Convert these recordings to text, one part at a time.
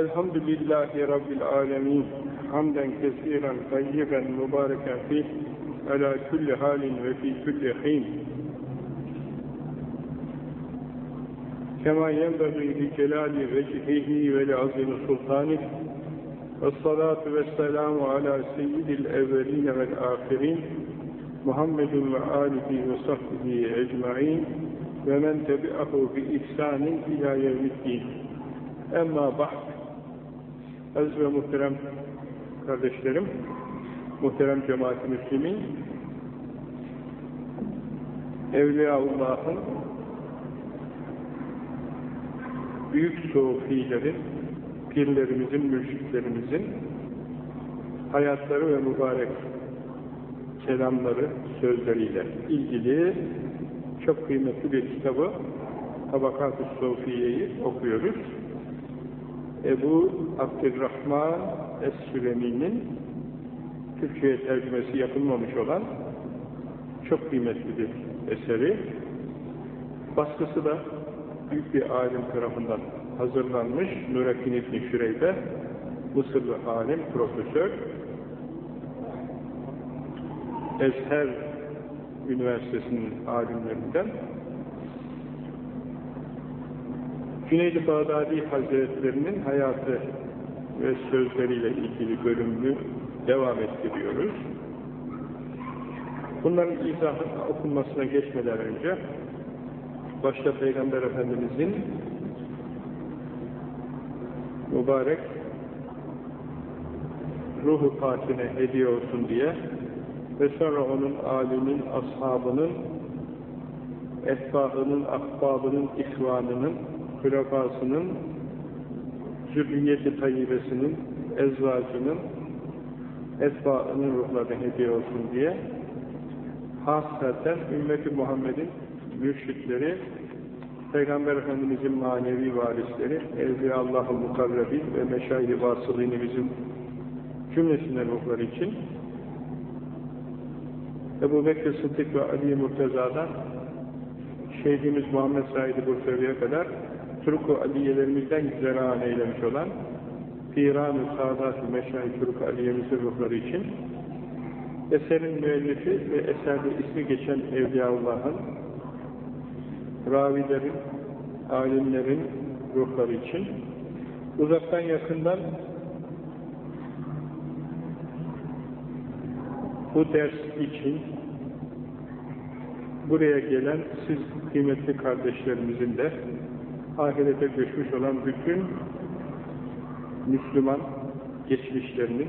الحمد لله رب العالمين حمدا كثيرا طيبا مباركا فيه على كل حال وفي كل حين. كما ينبغي لجلال وجهه ولعظيم سلطانه والصلاة والسلام على سيد الأولين والآخرين محمد وآله وصحبه أجمعين ومن تبعه بإحسان إلى يوم الدين. أما بعد Aziz ve muhterem kardeşlerim, muhterem cemaat-i müslimin, Evliyaullah'ın büyük sofilerin, pirlerimizin, mürşitlerimizin hayatları ve mübarek kelamları, sözleriyle ilgili çok kıymetli bir kitabı Tabakat-ı Sofiye'yi okuyoruz. Ebu Abdurrahman Es-Sülemi'nin Türkçe'ye tercümesi yapılmamış olan çok kıymetli bir eseri. Baskısı da büyük bir alim tarafından hazırlanmış. Nurettin İbni Şüreybe, Mısırlı alim, profesör. Ezher Üniversitesi'nin alimlerinden Cüneyd-i Bağdadi Hazretlerinin hayatı ve sözleriyle ilgili bölümünü devam ettiriyoruz. Bunların izahı okunmasına geçmeden önce başta Peygamber Efendimizin mübarek ruhu pakine hediye olsun diye ve sonra onun alimin, ashabının, etbahının, akbabının, ihvanının hülefasının, zürriyeti tayyibesinin, ezvacının, etbaının ruhlarına hediye olsun diye hasreten ümmeti Muhammed'in mürşitleri, Peygamber Efendimizin manevi varisleri, Evliya-Allah-ı Mukarrabin ve Meşayih-i Vasılini bizim cümlesinden ruhları için Ebu Bekir Sıddık ve Ali Murteza'dan Şehidimiz Muhammed Said-i Bursevi'ye kadar Turku Aliyelerimizden güzel eylemiş olan Piran-ı Sadat-ı Meşahi Turku Aliyemizin ruhları için eserin müellifi ve eserde ismi geçen Evliyaullah'ın ravilerin, alimlerin ruhları için uzaktan yakından bu ders için buraya gelen siz kıymetli kardeşlerimizin de ahirete göçmüş olan bütün Müslüman geçmişlerinin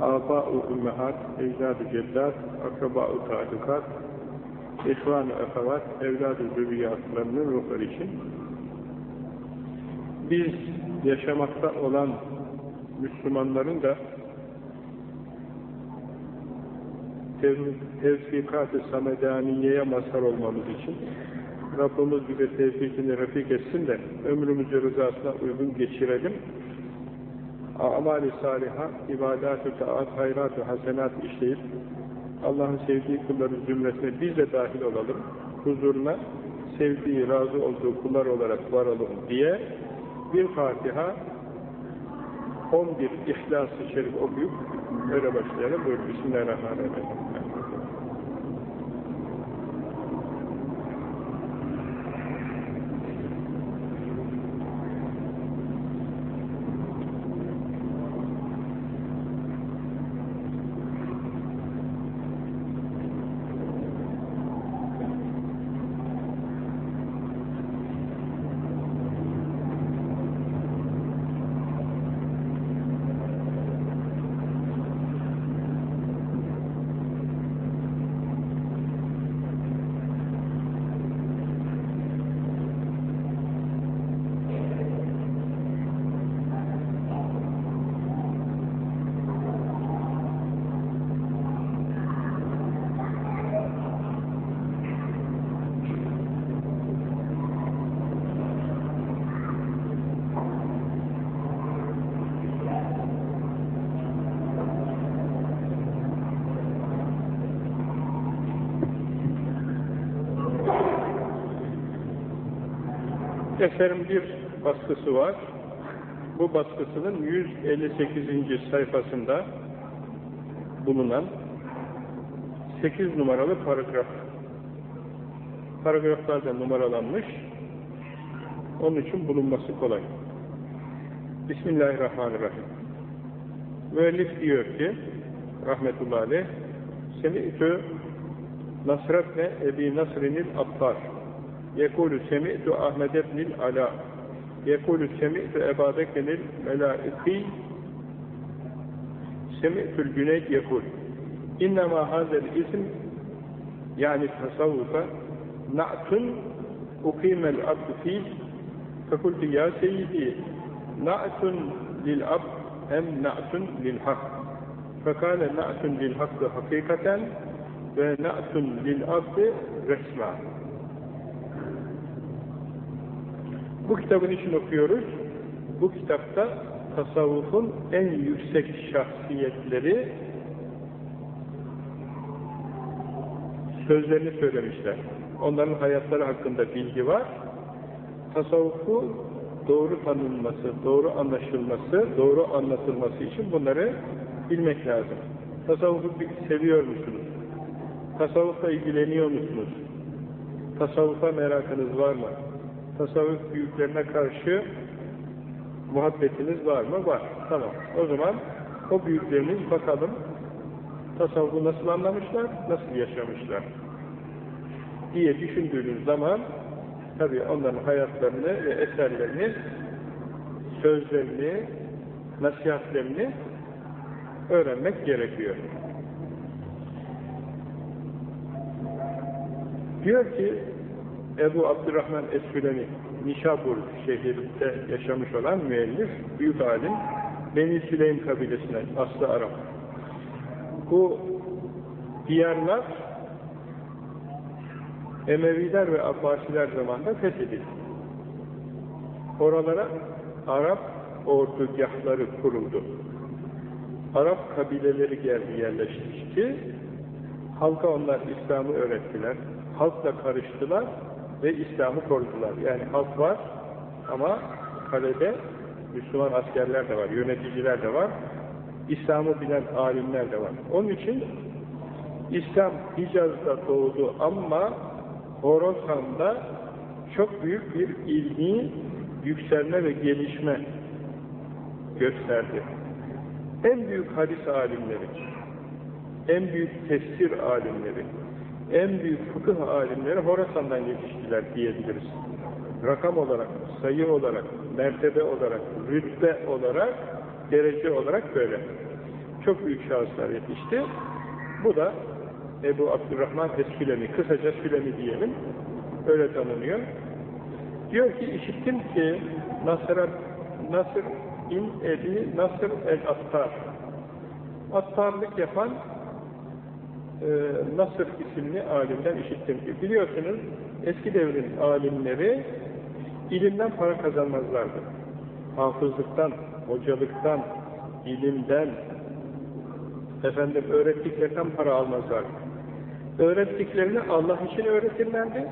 aba-ı ümmehat, ecdad-ı ceddat, akraba-ı tadukat, ihvan-ı ehavat, evlad-ı zürriyatlarının ruhları için biz yaşamakta olan Müslümanların da tevfikat-ı samedaniyeye mazhar olmamız için Rabbimiz bize tevfikini refik etsin de ömrümüzü rızasına uygun geçirelim. Amal-i saliha, ibadat-ı taat, hayrat-ı hasenat işleyip Allah'ın sevdiği kulların zümresine biz de dahil olalım. Huzuruna sevdiği, razı olduğu kullar olarak varalım diye bir Fatiha 11 İhlas-ı Şerif okuyup öyle başlayalım. Buyurun. Bismillahirrahmanirrahim. Eserin bir baskısı var. bu baskısının 158. sayfasında bulunan 8 numaralı paragraf. Paragraflar da numaralanmış. Onun için bulunması kolay. Bismillahirrahmanirrahim. Müellif diyor ki, rahmetullahi aleyh, Semi'tü Nasretne Ebi Nasrinil Attar Yekulü Semi'tü Ahmed ebnil Ala Yekulü Semi'tü Eba Bekrenil Melaiki Semi'tül Güneyd Yekul İnnemâ hazel isim yani tasavvufa na'tun ukimel abd fîh fekultu ya seyyidi na'tun lil abd hem na'tun lil hak fekâle na'tun lil hakkı hakikaten ve na'tun lil abdi resma bu kitabın için okuyoruz bu kitapta tasavvufun en yüksek şahsiyetleri sözlerini söylemişler. Onların hayatları hakkında bilgi var. Tasavvufu doğru tanınması, doğru anlaşılması, doğru anlatılması için bunları bilmek lazım. Tasavvufu seviyor musunuz? Tasavvufla ilgileniyor musunuz? Tasavvufa merakınız var mı? Tasavvuf büyüklerine karşı muhabbetiniz var mı? Var. Tamam. O zaman o büyükleriniz bakalım tasavvufu nasıl anlamışlar, nasıl yaşamışlar diye düşündüğünüz zaman tabi onların hayatlarını ve eserlerini, sözlerini, nasihatlerini öğrenmek gerekiyor. Diyor ki Ebu Abdurrahman Esfüleni Nişabur şehrinde yaşamış olan müellif, büyük alim Beni Süleym kabilesine, aslı Arap. Bu diyarlar Emeviler ve Abbasiler zamanında fethedildi. Oralara Arap ordugahları kuruldu. Arap kabileleri geldi yerleşti. Halka onlar İslam'ı öğrettiler. Halkla karıştılar ve İslam'ı korudular. Yani halk var ama kalede Müslüman askerler de var, yöneticiler de var. İslam'ı bilen alimler de var. Onun için İslam Hicaz'da doğdu ama Horasan'da çok büyük bir ilmi yükselme ve gelişme gösterdi. En büyük hadis alimleri, en büyük tefsir alimleri, en büyük fıkıh alimleri Horasan'dan yetiştiler diyebiliriz. Rakam olarak, sayı olarak, mertebe olarak, rütbe olarak, derece olarak böyle. Çok büyük şahıslar yetişti. Bu da Ebu Abdurrahman Es-Sülemi, kısaca Sülemi diyelim, öyle tanınıyor. Diyor ki, işittim ki Nasır, Nasır in Ebi Nasır el-Attar. Attarlık yapan Nasır isimli alimden işittim ki. Biliyorsunuz, eski devrin alimleri ilimden para kazanmazlardı. Hafızlıktan, hocalıktan, ilimden, efendim öğrettiklerinden para almazlardı. Öğrettiklerini Allah için öğretirlerdi.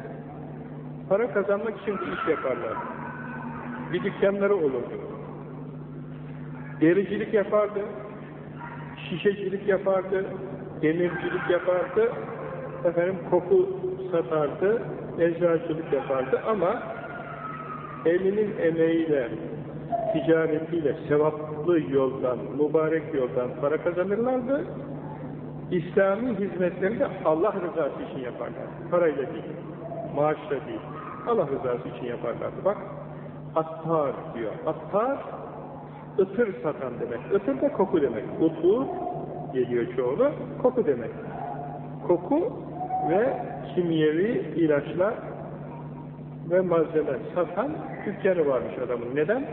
Para kazanmak için bir iş yaparlardı. Bir dükkanları olurdu. Dericilik yapardı, şişecilik yapardı, demircilik yapardı, efendim koku satardı, eczacılık yapardı ama elinin emeğiyle, ticaretiyle, sevaplı yoldan, mübarek yoldan para kazanırlardı. İslami hizmetleri de Allah rızası için yaparlar. Parayla değil, maaşla değil. Allah rızası için yaparlardı. Bak, attar diyor. Attar, ıtır satan demek. Itır da koku demek. Utur geliyor çoğulu, koku demek. Koku ve kimyevi ilaçlar ve malzeme satan dükkanı varmış adamın. Neden?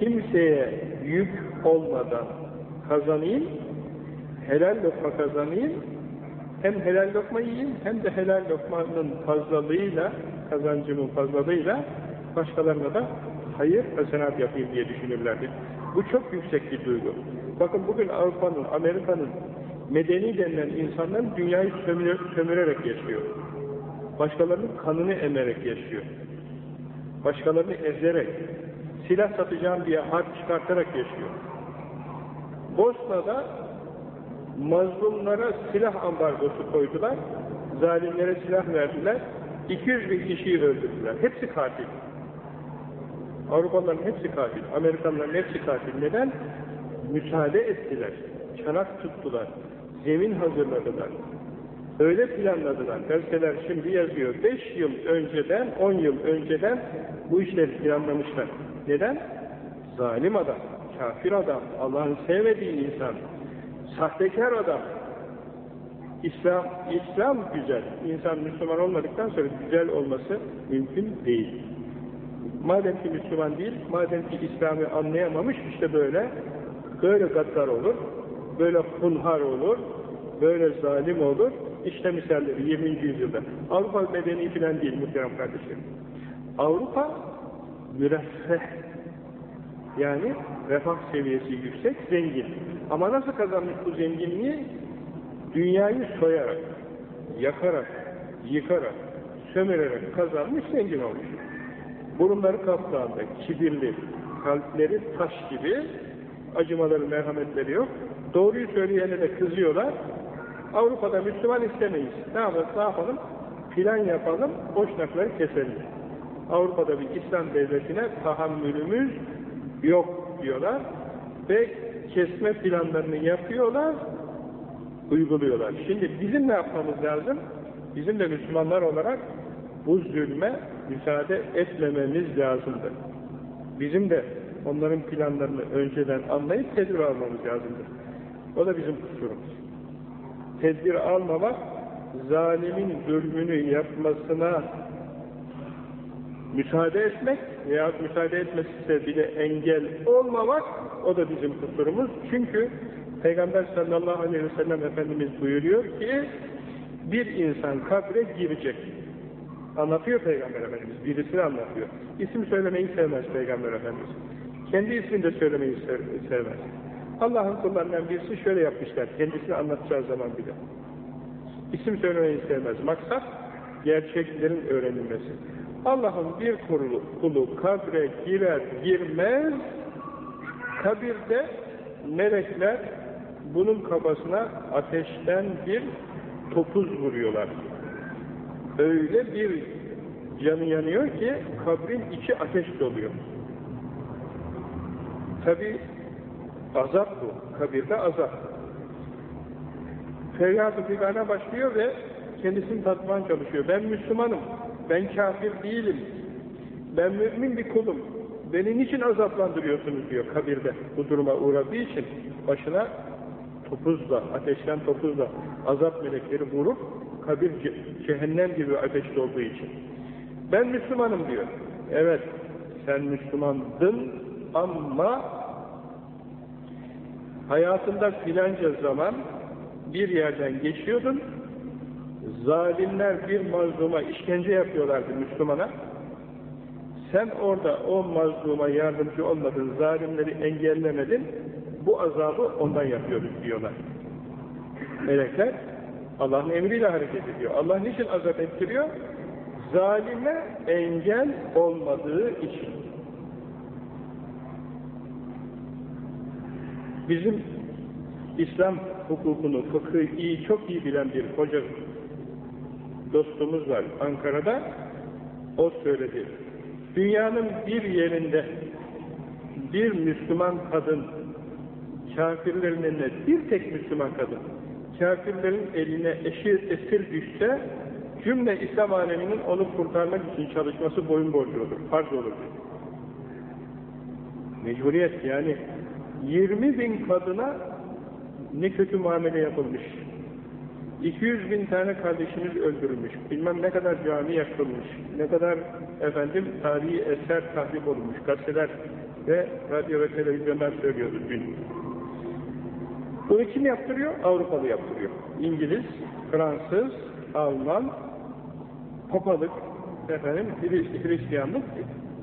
Kimseye yük olmadan kazanayım, helal lokma kazanayım, hem helal lokma yiyeyim, hem de helal lokmanın fazlalığıyla, kazancımın fazlalığıyla başkalarına da hayır, hasenat yapayım diye düşünürlerdi. Bu çok yüksek bir duygu. Bakın bugün Avrupa'nın, Amerika'nın medeni denilen insanların dünyayı sömüre, sömürerek yaşıyor. Başkalarının kanını emerek yaşıyor. Başkalarını ezerek, silah satacağım diye harp çıkartarak yaşıyor. Bosna'da mazlumlara silah ambargosu koydular, zalimlere silah verdiler, 200 bin kişiyi öldürdüler. Hepsi katil. Avrupalıların hepsi katil, Amerikanların hepsi katil. Neden? Müsaade ettiler, çanak tuttular, zemin hazırladılar. Öyle planladılar. Gazeteler şimdi yazıyor. 5 yıl önceden, 10 yıl önceden bu işleri planlamışlar. Neden? Zalim adam, kafir adam, Allah'ın sevmediği insan, sahtekar adam. İslam, İslam güzel. İnsan Müslüman olmadıktan sonra güzel olması mümkün değil. Madem ki Müslüman değil, madem ki İslam'ı anlayamamış, işte böyle, böyle gaddar olur, böyle hunhar olur, böyle zalim olur. İşte misalleri 20. yüzyılda. Avrupa medeni filan değil muhterem kardeşlerim. Avrupa müreffeh, yani refah seviyesi yüksek, zengin. Ama nasıl kazanmış bu zenginliği? Dünyayı soyarak, yakarak, yıkarak, sömürerek kazanmış, zengin olmuş. Burunları kaptağında, kibirli, kalpleri taş gibi, acımaları, merhametleri yok. Doğruyu söyleyene de kızıyorlar. Avrupa'da Müslüman istemeyiz. Ne yapalım? Ne yapalım? Plan yapalım, boşnakları keselim. Avrupa'da bir İslam devletine tahammülümüz yok diyorlar ve kesme planlarını yapıyorlar, uyguluyorlar. Şimdi bizim ne yapmamız lazım? Bizim de Müslümanlar olarak bu zulme müsaade etmememiz lazımdır. Bizim de onların planlarını önceden anlayıp tedbir almamız lazımdır. O da bizim kusurumuz. Tedbir almamak, zalimin zulmünü yapmasına müsaade etmek veya müsaade etmesine bile engel olmamak, o da bizim kusurumuz. Çünkü Peygamber sallallahu aleyhi ve sellem Efendimiz buyuruyor ki, bir insan kabre girecek. Anlatıyor Peygamber Efendimiz, birisini anlatıyor. İsim söylemeyi sevmez Peygamber Efendimiz. Kendi ismini de söylemeyi sevmez. Allah'ın kullarından birisi şöyle yapmışlar, kendisini anlatacağı zaman bile. İsim söylemeyi sevmez. Maksat, gerçeklerin öğrenilmesi. Allah'ın bir kulu, kulu kabre girer girmez, kabirde melekler bunun kafasına ateşten bir topuz vuruyorlar. Öyle bir canı yanıyor ki kabrin içi ateş doluyor. Tabi azap bu. Kabirde azap. Feryat-ı figana başlıyor ve kendisini tatmaya çalışıyor. Ben Müslümanım. Ben kafir değilim. Ben mümin bir kulum. Beni niçin azaplandırıyorsunuz diyor kabirde. Bu duruma uğradığı için başına topuzla, ateşten topuzla azap melekleri vurup kabir cehennem gibi ateşli olduğu için. Ben Müslümanım diyor. Evet, sen Müslümandın ama hayatında filanca zaman bir yerden geçiyordun, zalimler bir mazluma işkence yapıyorlardı Müslümana. Sen orada o mazluma yardımcı olmadın, zalimleri engellemedin, bu azabı ondan yapıyoruz diyorlar. Melekler Allah'ın emriyle hareket ediyor. Allah niçin azap ettiriyor? Zalime engel olmadığı için. Bizim İslam hukukunu, fıkhı iyi, çok iyi bilen bir hoca dostumuz var Ankara'da. O söyledi. Dünyanın bir yerinde bir Müslüman kadın kafirlerin eline bir tek Müslüman kadın kafirlerin eline eşir, esir düşse cümle İslam aleminin onu kurtarmak için çalışması boyun borcu olur, farz olur. Mecburiyet yani 20 bin kadına ne kötü muamele yapılmış. 200 bin tane kardeşimiz öldürülmüş. Bilmem ne kadar cami yakılmış. Ne kadar efendim tarihi eser tahrip olmuş. Gazeteler ve radyo ve televizyonlar söylüyordu dün. Bunu kim yaptırıyor? Avrupalı yaptırıyor. İngiliz, Fransız, Alman, Papalık, efendim, Hristiyanlık,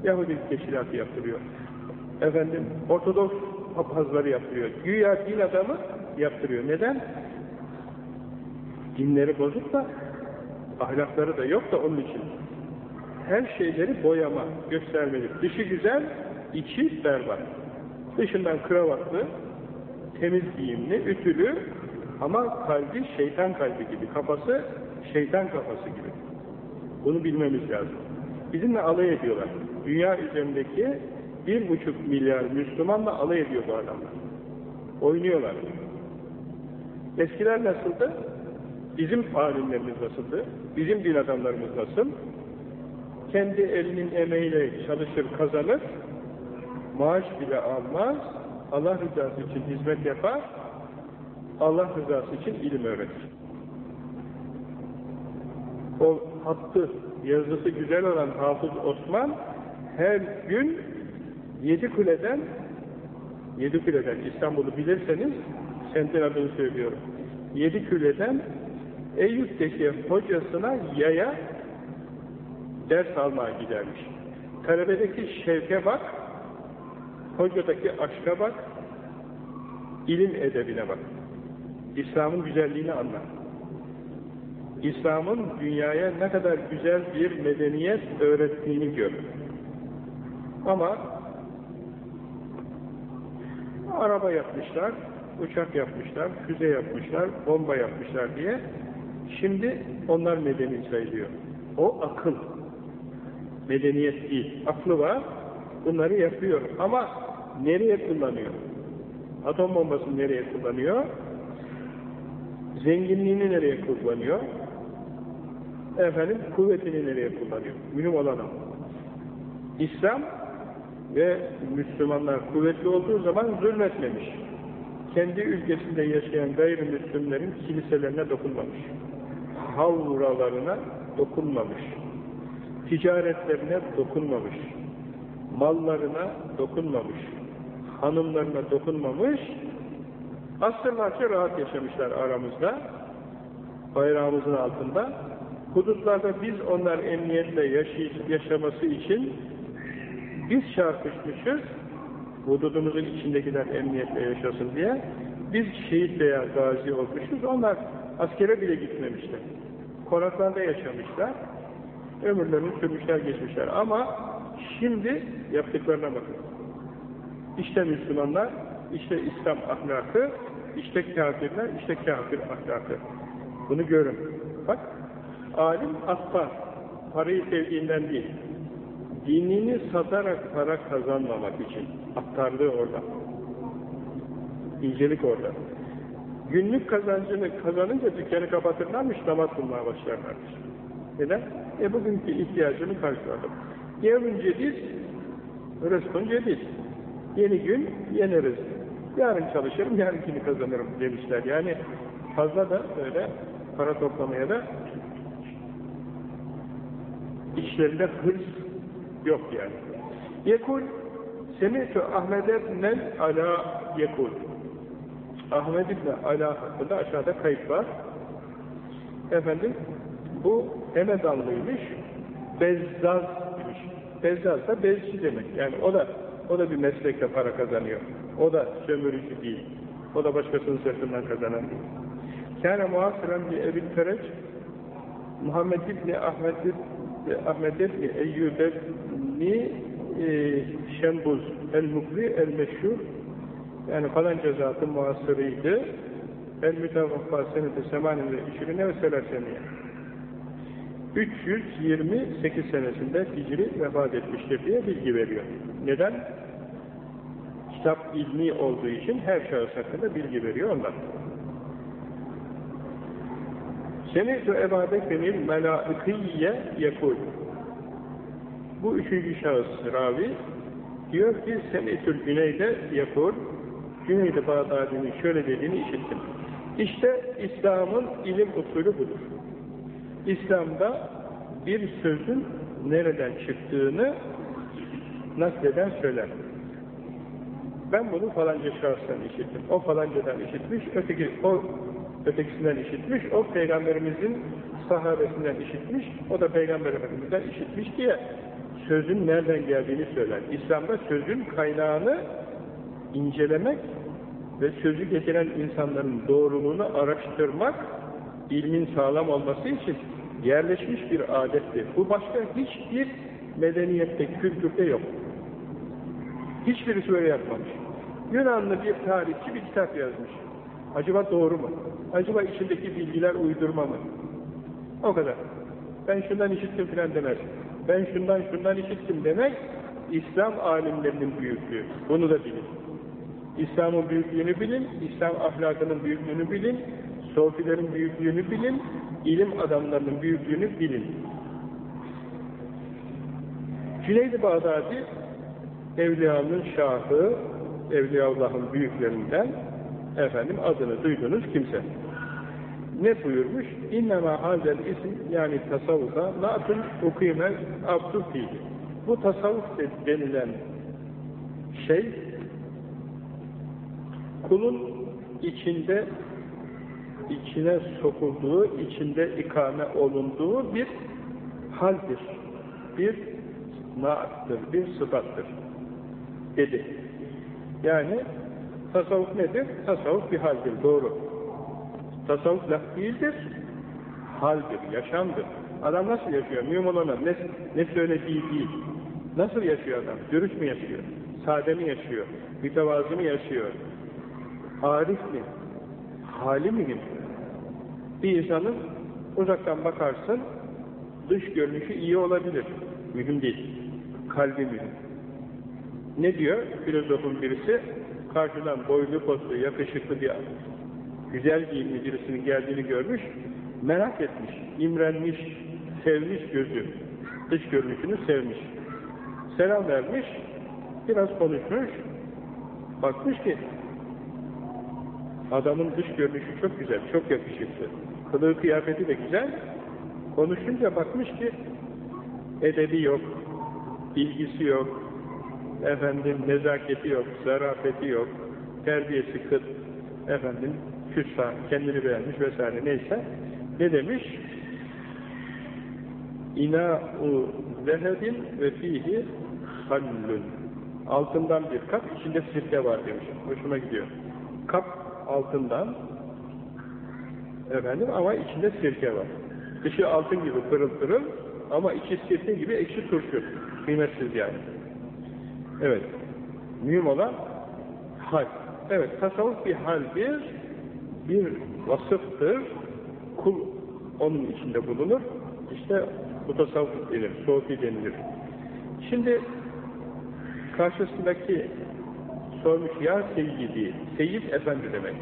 Yahudilik teşkilatı yaptırıyor. Efendim, Ortodoks papazları yaptırıyor. Güya din adamı yaptırıyor. Neden? Dinleri bozuk da, ahlakları da yok da onun için. Her şeyleri boyama, göstermeli. Dışı güzel, içi berbat. Dışından kravatlı, temiz giyimli, ütülü ama kalbi şeytan kalbi gibi, kafası şeytan kafası gibi. Bunu bilmemiz lazım. Bizimle alay ediyorlar. Dünya üzerindeki bir buçuk milyar Müslümanla alay ediyor bu adamlar. Oynuyorlar. Eskiler nasıldı? Bizim alimlerimiz nasıldı? Bizim din adamlarımız nasıl? Kendi elinin emeğiyle çalışır, kazanır, maaş bile almaz, Allah rızası için hizmet yapar, Allah rızası için ilim öğretir. O hattı, yazısı güzel olan Hafız Osman her gün yedi kuleden yedi kuleden İstanbul'u bilirseniz semtin adını söylüyorum. Yedi kuleden Eyüp'teki hocasına yaya ders almaya gidermiş. Talebedeki şevke bak, hocadaki aşka bak, ilim edebine bak. İslam'ın güzelliğini anla. İslam'ın dünyaya ne kadar güzel bir medeniyet öğrettiğini gör. Ama araba yapmışlar, uçak yapmışlar, füze yapmışlar, bomba yapmışlar diye şimdi onlar medeni sayılıyor. O akıl. Medeniyet değil. Aklı var, bunları yapıyor. Ama nereye kullanıyor? Atom bombasını nereye kullanıyor? Zenginliğini nereye kullanıyor? Efendim, kuvvetini nereye kullanıyor? Mühim olan o. İslam ve Müslümanlar kuvvetli olduğu zaman zulmetmemiş. Kendi ülkesinde yaşayan gayrimüslimlerin kiliselerine dokunmamış. Havralarına dokunmamış. Ticaretlerine dokunmamış. Mallarına dokunmamış. Hanımlarına dokunmamış. Asırlarca rahat yaşamışlar aramızda. Bayrağımızın altında. Hudutlarda biz onlar emniyetle yaşaması için biz çarpışmışız, hududumuzun içindekiler emniyetle yaşasın diye, biz şehit veya gazi olmuşuz, onlar askere bile gitmemişler. Konaklarda yaşamışlar, ömürlerini sürmüşler, geçmişler. Ama şimdi yaptıklarına bakın. İşte Müslümanlar, işte İslam ahlakı, işte kafirler, işte kafir ahlakı. Bunu görün. Bak, alim asla, parayı sevdiğinden değil, dinini satarak para kazanmamak için. Aktardığı orada. İncelik orada. Günlük kazancını kazanınca dükkanı kapatırlarmış, namaz kılmaya başlarlarmış. Neden? E bugünkü ihtiyacını karşıladım. Yevmin cedid, rızkın cedid. Yeni gün, yeni rızk. Yarın çalışırım, yarınkini kazanırım demişler. Yani fazla da böyle para toplamaya da içlerinde hırs yok yani. Yekul Semi'tu Ahmed ibn ala yekul Ahmed ibn ala hakkında aşağıda kayıt var. Efendim bu Hemedanlıymış Bezzaz demiş. Bezzaz da bezci demek. Yani o da o da bir meslekle para kazanıyor. O da sömürücü değil. O da başkasının sırtından kazanan değil. Kâne muhasıran bir Ebil Fereç Muhammed İbni Ahmed Ahmed İbni Eyyub İbni e, Şembuz el-Mukri el-Meşhur yani falanca zatın muhasırıydı el-Mütevaffa senede semaninde işirine ve selaseniye 328 senesinde Hicri vefat etmiştir diye bilgi veriyor. Neden? Kitap ilmi olduğu için her şahıs hakkında bilgi veriyor ondan. Semi'tu Ebu Bekir'in melâikiyye yekul. Bu üçüncü şahıs ravi diyor ki Semi'tül Güney'de yekul. Güneyde Bağdadi'nin şöyle dediğini işittim. İşte İslam'ın ilim usulü budur. İslam'da bir sözün nereden çıktığını nakleden söyler. Ben bunu falanca şahıstan işittim. O falancadan işitmiş, öteki, o ötekisinden işitmiş, o peygamberimizin sahabesinden işitmiş, o da peygamber efendimizden işitmiş diye sözün nereden geldiğini söyler. İslam'da sözün kaynağını incelemek ve sözü getiren insanların doğruluğunu araştırmak ilmin sağlam olması için yerleşmiş bir adettir. Bu başka hiçbir medeniyette, kültürde yok. Hiçbirisi böyle yapmamış. Yunanlı bir tarihçi bir kitap yazmış. Acaba doğru mu? Acaba içindeki bilgiler uydurma mı? O kadar. Ben şundan işittim filan demez. Ben şundan şundan işittim demek, İslam alimlerinin büyüklüğü. Bunu da bilin. İslam'ın büyüklüğünü bilin, İslam ahlakının büyüklüğünü bilin, sofilerin büyüklüğünü bilin, ilim adamlarının büyüklüğünü bilin. Cüneyd-i Bağdadi, Evliyanın şahı, Evliyaullah'ın büyüklerinden, efendim adını duyduğunuz kimse. Ne buyurmuş? İnnemâ hazel isim yani tasavvufa na'tun ukîmel abdu fihi. Bu tasavvuf denilen şey kulun içinde içine sokulduğu, içinde ikame olunduğu bir haldir. Bir naattır, bir sıfattır. Dedi. Yani tasavvuf nedir? Tasavvuf bir haldir, doğru. Tasavvuf laf değildir, haldir, yaşamdır. Adam nasıl yaşıyor? Mühim olan ne, ne söylediği değil. Nasıl yaşıyor adam? Dürüst mü yaşıyor? Sade mi yaşıyor? Mütevazı mı yaşıyor? Arif mi? Hali mi? Bir insanın uzaktan bakarsın, dış görünüşü iyi olabilir. Mühim değil. Kalbi mühim. Ne diyor filozofun birisi? Karşıdan boylu poslu, yakışıklı bir güzel giyimli birisinin geldiğini görmüş, merak etmiş, imrenmiş, sevmiş gözü, dış görünüşünü sevmiş. Selam vermiş, biraz konuşmuş, bakmış ki adamın dış görünüşü çok güzel, çok yakışıklı, kılığı kıyafeti de güzel, konuşunca bakmış ki edebi yok, bilgisi yok, efendim nezaketi yok, zarafeti yok, terbiyesi kıt, efendim küstah, kendini beğenmiş vesaire neyse. Ne demiş? İnâ'u zehebin ve fihi hallun. Altından bir kap, içinde sirke var demiş. Hoşuma gidiyor. Kap altından efendim ama içinde sirke var. Dışı altın gibi pırıl pırıl ama içi sirke gibi ekşi turşu. Kıymetsiz yani. Evet. Mühim olan hal. Evet, tasavvuf bir haldir, bir vasıftır, kul onun içinde bulunur. İşte bu tasavvuf denir, sofi denilir. Şimdi karşısındaki sormuş ya seyyidi, seyyid efendi demek.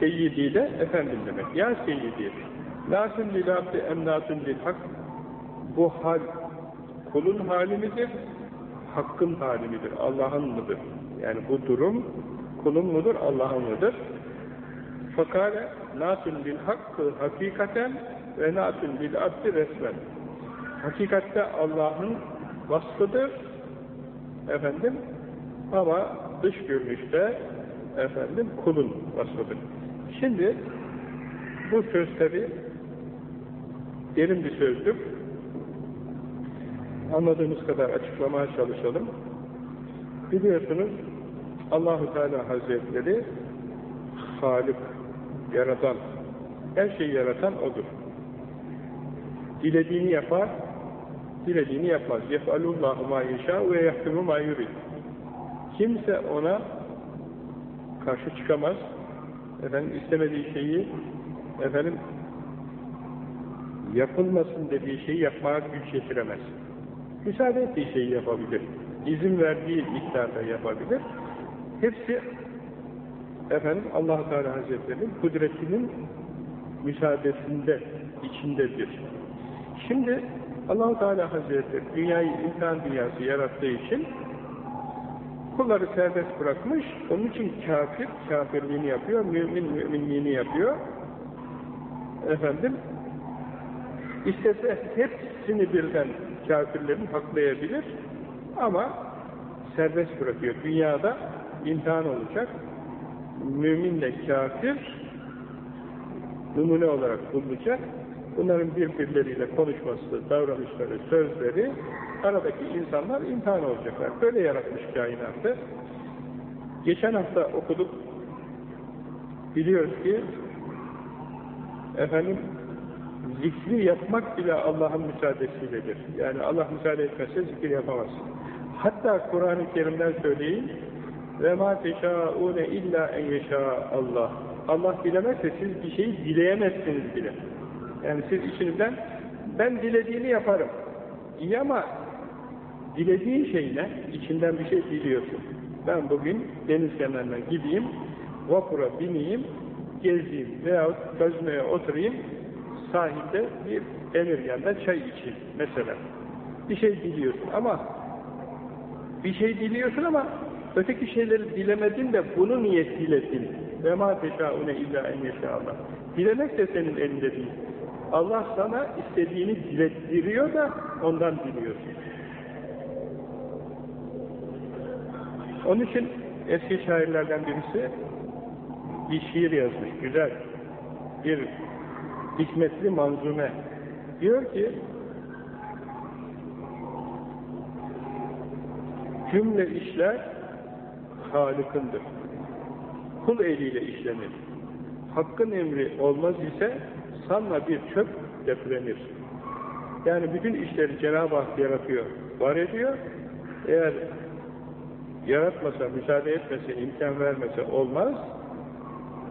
Seyyidi de efendim demek. Ya seyyidi, nasın lilâfi emnâsın lilhak, bu hal kulun hali midir, hakkın hali midir, Allah'ın mıdır? Yani bu durum kulun mudur, Allah'ın mıdır? Fakale natun bil hakkı hakikaten ve natun bil abdi resmen. Hakikatte Allah'ın vasfıdır efendim ama dış görünüşte efendim kulun vasfıdır. Şimdi bu söz tabi derin bir sözdür. Anladığımız kadar açıklamaya çalışalım. Biliyorsunuz Allahu Teala Hazretleri Halik, yaratan, her şeyi yaratan O'dur. Dilediğini yapar, dilediğini yapmaz. يَفْعَلُ ma يَشَاءُ ve يَحْكُمُ ma يُرِدْ Kimse ona karşı çıkamaz. Efendim istemediği şeyi efendim yapılmasın dediği şeyi yapmaya güç getiremez. Müsaade ettiği şeyi yapabilir. İzin verdiği miktarda yapabilir. Hepsi efendim allah Teala Hazretleri'nin kudretinin müsaadesinde, içindedir. Şimdi allah Teala Hazretleri dünyayı imtihan dünyası yarattığı için kulları serbest bırakmış, onun için kafir, kafirliğini yapıyor, mümin, müminliğini yapıyor. Efendim, istese hepsini birden kafirlerin haklayabilir ama serbest bırakıyor. Dünyada imtihan olacak, müminle kafir numune olarak bulunacak. Bunların birbirleriyle konuşması, davranışları, sözleri aradaki insanlar imtihan olacaklar. Böyle yaratmış kainatı. Geçen hafta okuduk. Biliyoruz ki efendim zikri yapmak bile Allah'ın müsaadesiyledir. Yani Allah müsaade etmezse zikir yapamaz. Hatta Kur'an-ı Kerim'den söyleyeyim. Ve ma teşâûne illa en yeşâ Allah. Allah dilemezse siz bir şeyi dileyemezsiniz bile. Yani siz içinizden ben dilediğini yaparım. İyi ama dilediğin şey ne? İçinden bir şey diliyorsun. Ben bugün deniz kenarına gideyim, vapura bineyim, gezeyim veyahut gözmeye oturayım, sahilde bir emir yanında çay içeyim mesela. Bir şey diliyorsun ama bir şey diliyorsun ama öteki şeyleri dilemedin de bunu niyet diledin. Ve ma teşâune illa en yeşâallah. Dilemek de senin elinde değil. Allah sana istediğini dilettiriyor da ondan diliyorsun. Onun için eski şairlerden birisi bir şiir yazmış, güzel. Bir hikmetli manzume. Diyor ki cümle işler Halık'ındır. Kul eliyle işlenir. Hakkın emri olmaz ise sanma bir çöp deflenir. Yani bütün işleri Cenab-ı Hak yaratıyor, var ediyor. Eğer yaratmasa, müsaade etmese, imkan vermese olmaz.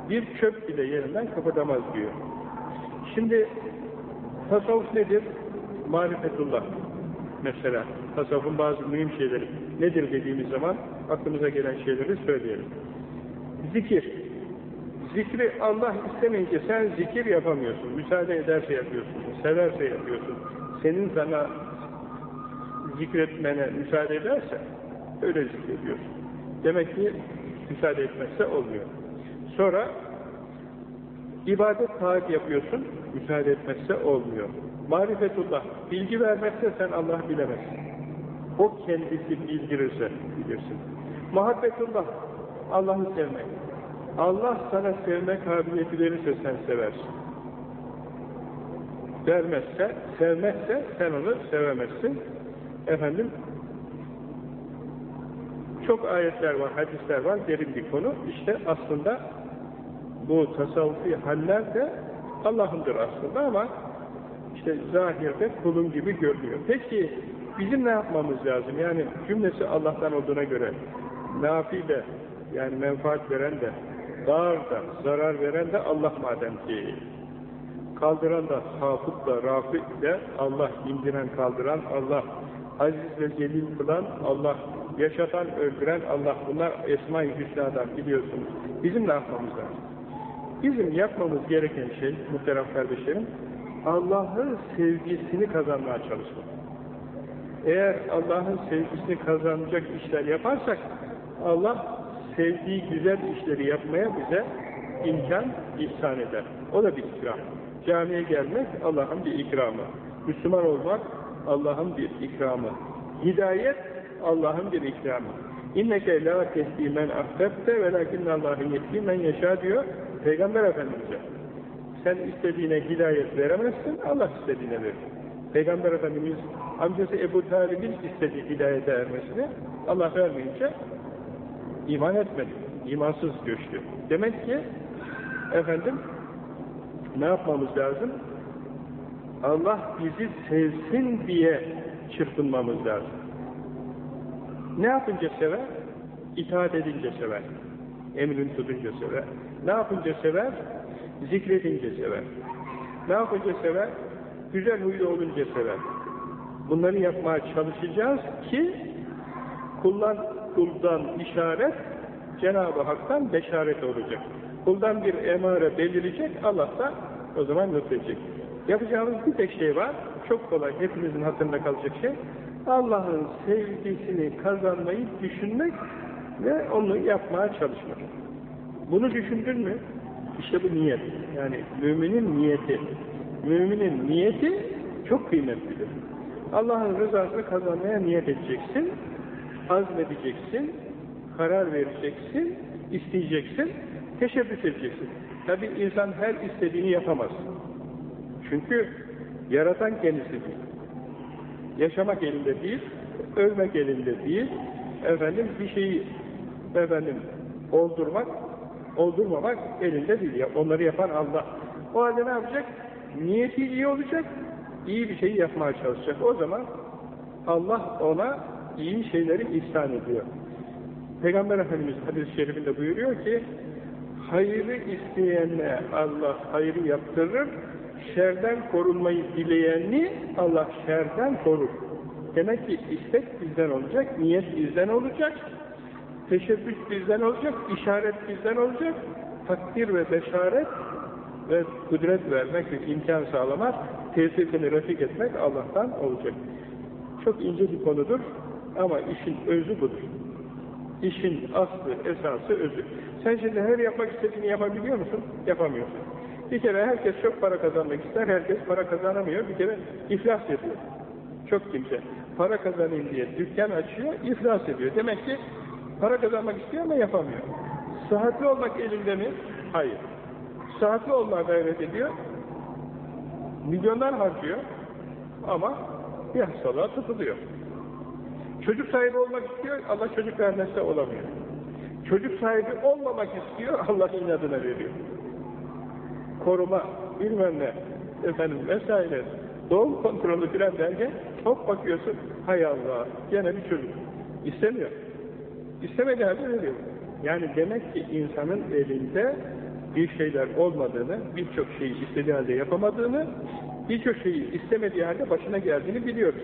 Bir çöp bile yerinden kıpırdamaz diyor. Şimdi tasavvuf nedir? Marifetullah. Mesela tasavvufun bazı mühim şeyleri nedir dediğimiz zaman aklımıza gelen şeyleri söyleyelim. Zikir. Zikri Allah istemeyince sen zikir yapamıyorsun. Müsaade ederse yapıyorsun. Severse yapıyorsun. Senin sana zikretmene müsaade ederse öyle zikrediyorsun. Demek ki müsaade etmezse olmuyor. Sonra ibadet taat yapıyorsun. Müsaade etmezse olmuyor. Marifetullah. Bilgi vermezse sen Allah bilemezsin. O kendisi bildirirse bilirsin. Muhabbetullah. Allah'ı sevmek. Allah sana sevme kabiliyeti verirse sen seversin. Vermezse, sevmezse sen onu sevemezsin. Efendim, çok ayetler var, hadisler var, derin bir konu. İşte aslında bu tasavvufi haller de Allah'ındır aslında ama işte zahirde kulun gibi görünüyor. Peki bizim ne yapmamız lazım? Yani cümlesi Allah'tan olduğuna göre nafi de yani menfaat veren de dar da zarar veren de Allah madem ki kaldıran da hafık da rafi de Allah indiren kaldıran Allah aziz ve celil kılan Allah yaşatan öldüren Allah bunlar Esma-i Hüsna'dan biliyorsunuz. Bizim ne yapmamız lazım? Bizim yapmamız gereken şey muhterem kardeşlerim Allah'ın sevgisini kazanmaya çalışmak. Eğer Allah'ın sevgisini kazanacak işler yaparsak Allah sevdiği güzel işleri yapmaya bize imkan ihsan eder. O da bir ikram. Camiye gelmek Allah'ın bir ikramı. Müslüman olmak Allah'ın bir ikramı. Hidayet Allah'ın bir ikramı. İnneke la tehdi men ahbebte velakinne Allah'ın yetki men yaşa diyor Peygamber Efendimiz'e. Sen istediğine hidayet veremezsin, Allah istediğine verir. Peygamber Efendimiz amcası Ebu Talib'in istediği hidayete ermesini Allah vermeyince iman etmedi. İmansız göçtü. Demek ki efendim ne yapmamız lazım? Allah bizi sevsin diye çırpınmamız lazım. Ne yapınca sever? İtaat edince sever. Emrin tutunca sever. Ne yapınca sever? Zikredince sever. Ne yapınca sever? Güzel huylu olunca sever. Bunları yapmaya çalışacağız ki kullan, kuldan işaret Cenab-ı Hak'tan beşaret olacak. Kuldan bir emare belirecek, Allah da o zaman lütfedecek. Yapacağımız bir tek şey var, çok kolay, hepimizin hatırında kalacak şey, Allah'ın sevgisini kazanmayı düşünmek ve onu yapmaya çalışmak. Bunu düşündün mü? İşte bu niyet. Yani müminin niyeti. Müminin niyeti çok kıymetlidir. Allah'ın rızasını kazanmaya niyet edeceksin, azmedeceksin, karar vereceksin, isteyeceksin, teşebbüs edeceksin. Tabi insan her istediğini yapamaz. Çünkü yaratan kendisi değil. Yaşamak elinde değil, ölmek elinde değil, efendim bir şeyi efendim oldurmak, oldurmamak elinde değil. Onları yapan Allah. O halde ne yapacak? Niyeti iyi olacak, iyi bir şey yapmaya çalışacak. O zaman Allah ona iyi şeyleri ihsan ediyor. Peygamber Efendimiz hadis-i şerifinde buyuruyor ki, hayrı isteyene Allah hayrı yaptırır, şerden korunmayı dileyeni Allah şerden korur. Demek ki istek bizden olacak, niyet bizden olacak, teşebbüs bizden olacak, işaret bizden olacak, takdir ve beşaret ve kudret vermek ve imkan sağlamak, tesirini refik etmek Allah'tan olacak. Çok ince bir konudur ama işin özü budur. İşin aslı, esası, özü. Sen şimdi her yapmak istediğini yapabiliyor musun? Yapamıyorsun. Bir kere herkes çok para kazanmak ister, herkes para kazanamıyor. Bir kere iflas ediyor. Çok kimse. Para kazanayım diye dükkan açıyor, iflas ediyor. Demek ki para kazanmak istiyor ama yapamıyor. Sıhhatli olmak elinde mi? Hayır. Sıhhatli olmaya gayret ediyor. Milyonlar harcıyor. Ama bir hastalığa tutuluyor. Çocuk sahibi olmak istiyor, Allah çocuk vermezse olamıyor. Çocuk sahibi olmamak istiyor, Allah inadına veriyor. Koruma, bilmem ne, efendim vesaire, doğum kontrolü filan derken çok bakıyorsun, hay Allah, gene bir çocuk. İstemiyor. İstemediği halde veriyor. Yani demek ki insanın elinde bir şeyler olmadığını, birçok şeyi istediği halde yapamadığını, birçok şeyi istemediği halde başına geldiğini biliyoruz.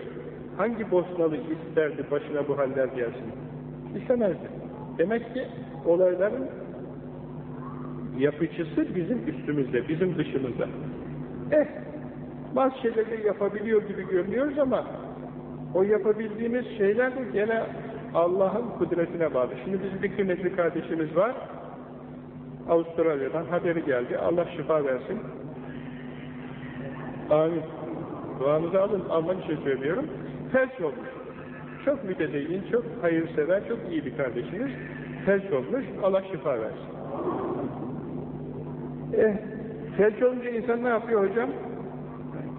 Hangi Bosnalı isterdi başına bu haller gelsin? İstemezdi. Demek ki olayların yapıcısı bizim üstümüzde, bizim dışımızda. Eh, bazı şeyleri yapabiliyor gibi görünüyoruz ama o yapabildiğimiz şeyler de gene Allah'ın kudretine bağlı. Şimdi bizim bir kıymetli kardeşimiz var. Avustralya'dan haberi geldi. Allah şifa versin. Amin. Duanızı alın. Alman için söylüyorum. Felç olmuş. Çok mütedeyyin, çok hayırsever, çok iyi bir kardeşimiz. Felç olmuş. Allah şifa versin. Eh, felç olunca insan ne yapıyor hocam?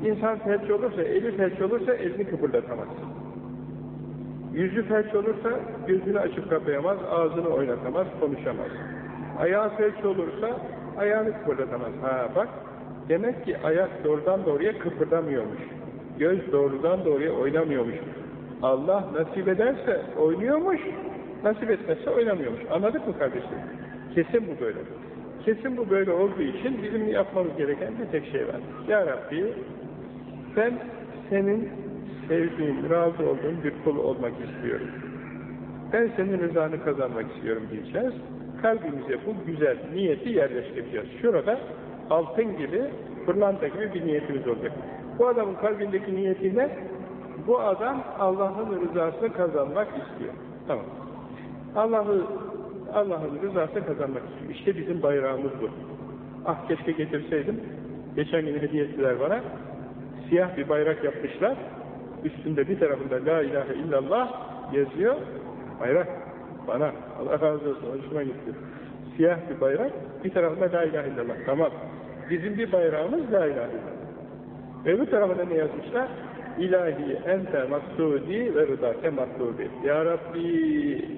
İnsan felç olursa, eli felç olursa elini kıpırdatamaz. Yüzü felç olursa gözünü açıp kapayamaz, ağzını oynatamaz, konuşamaz. Ayağı felç olursa ayağını kıpırdatamaz. Ha bak, demek ki ayak doğrudan doğruya kıpırdamıyormuş. Göz doğrudan doğruya oynamıyormuş. Allah nasip ederse oynuyormuş, nasip etmezse oynamıyormuş. Anladık mı kardeşim? Kesin bu böyle. Kesin bu böyle olduğu için bizim yapmamız gereken bir tek şey var. Ya Rabbi, ben senin sevdiğin, razı olduğun bir kul olmak istiyorum. Ben senin rızanı kazanmak istiyorum diyeceğiz. Kalbimize bu güzel niyeti yerleştireceğiz. Şurada altın gibi, pırlanta gibi bir niyetimiz olacak. Bu adamın kalbindeki niyeti ne? Bu adam Allah'ın rızasını kazanmak istiyor. Tamam. Allah'ı Allah'ın rızasını kazanmak istiyor. İşte bizim bayrağımız bu. Ah keşke getirseydim. Geçen gün hediye ettiler bana. Siyah bir bayrak yapmışlar. Üstünde bir tarafında La ilahe illallah yazıyor. Bayrak. Bana. Allah razı olsun. Hoşuma gitti. Siyah bir bayrak. Bir tarafında La ilahe illallah. Tamam. Bizim bir bayrağımız La ilahe illallah. Öbür tarafında ne yazmışlar? İlahi ente maksudi ve rıdake maksudi. Ya Rabbi,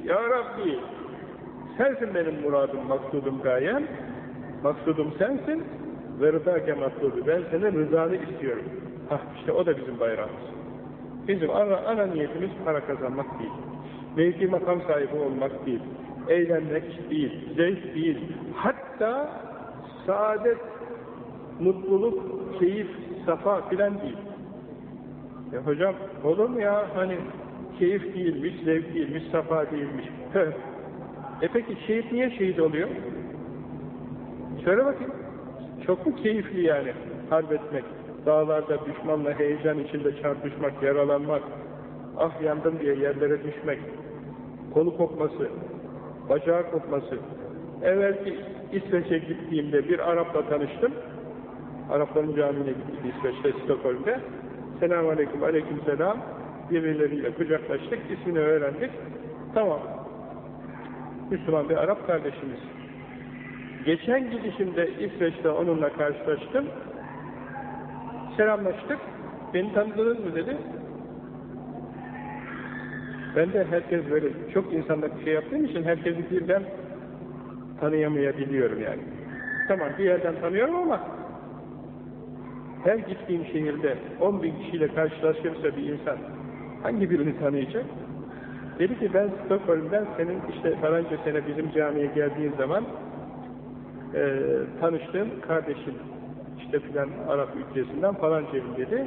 Ya Rabbi, sensin benim muradım, maksudum gayem, maksudum sensin ve rıdake maksudi. Ben senin rızanı istiyorum. Hah işte o da bizim bayrağımız. Bizim ana, ana niyetimiz para kazanmak değil. Mevki makam sahibi olmak değil. Eğlenmek değil. Zevk değil. Hatta saadet, mutluluk, keyif, safa filan değil. E hocam olur mu ya hani keyif değilmiş, zevk değilmiş, safa değilmiş. e peki şehit niye şehit oluyor? Söyle bakayım. Çok mu keyifli yani harp etmek? Dağlarda düşmanla heyecan içinde çarpışmak, yaralanmak, ah yandım diye yerlere düşmek, kolu kopması, bacağı kopması. Evvelki İsveç'e gittiğimde bir Arap'la tanıştım. Arapların camiine gittik İsveç'te, Stockholm'de. Selamun Aleyküm, Aleyküm Selam. Birbirleriyle kucaklaştık, ismini öğrendik. Tamam. Müslüman bir Arap kardeşimiz. Geçen gidişimde İsveç'te onunla karşılaştım. Selamlaştık. Beni tanıdınız mı dedi. Ben de herkes böyle çok insanla şey yaptığım için herkesi birden tanıyamayabiliyorum yani. Tamam bir yerden tanıyorum ama her gittiğim şehirde 10 bin kişiyle karşılaşırsa bir insan hangi birini tanıyacak? Dedi ki ben Stockholm'den senin işte falanca sene bizim camiye geldiğin zaman e, tanıştığım kardeşim işte filan Arap ülkesinden falancayım dedi.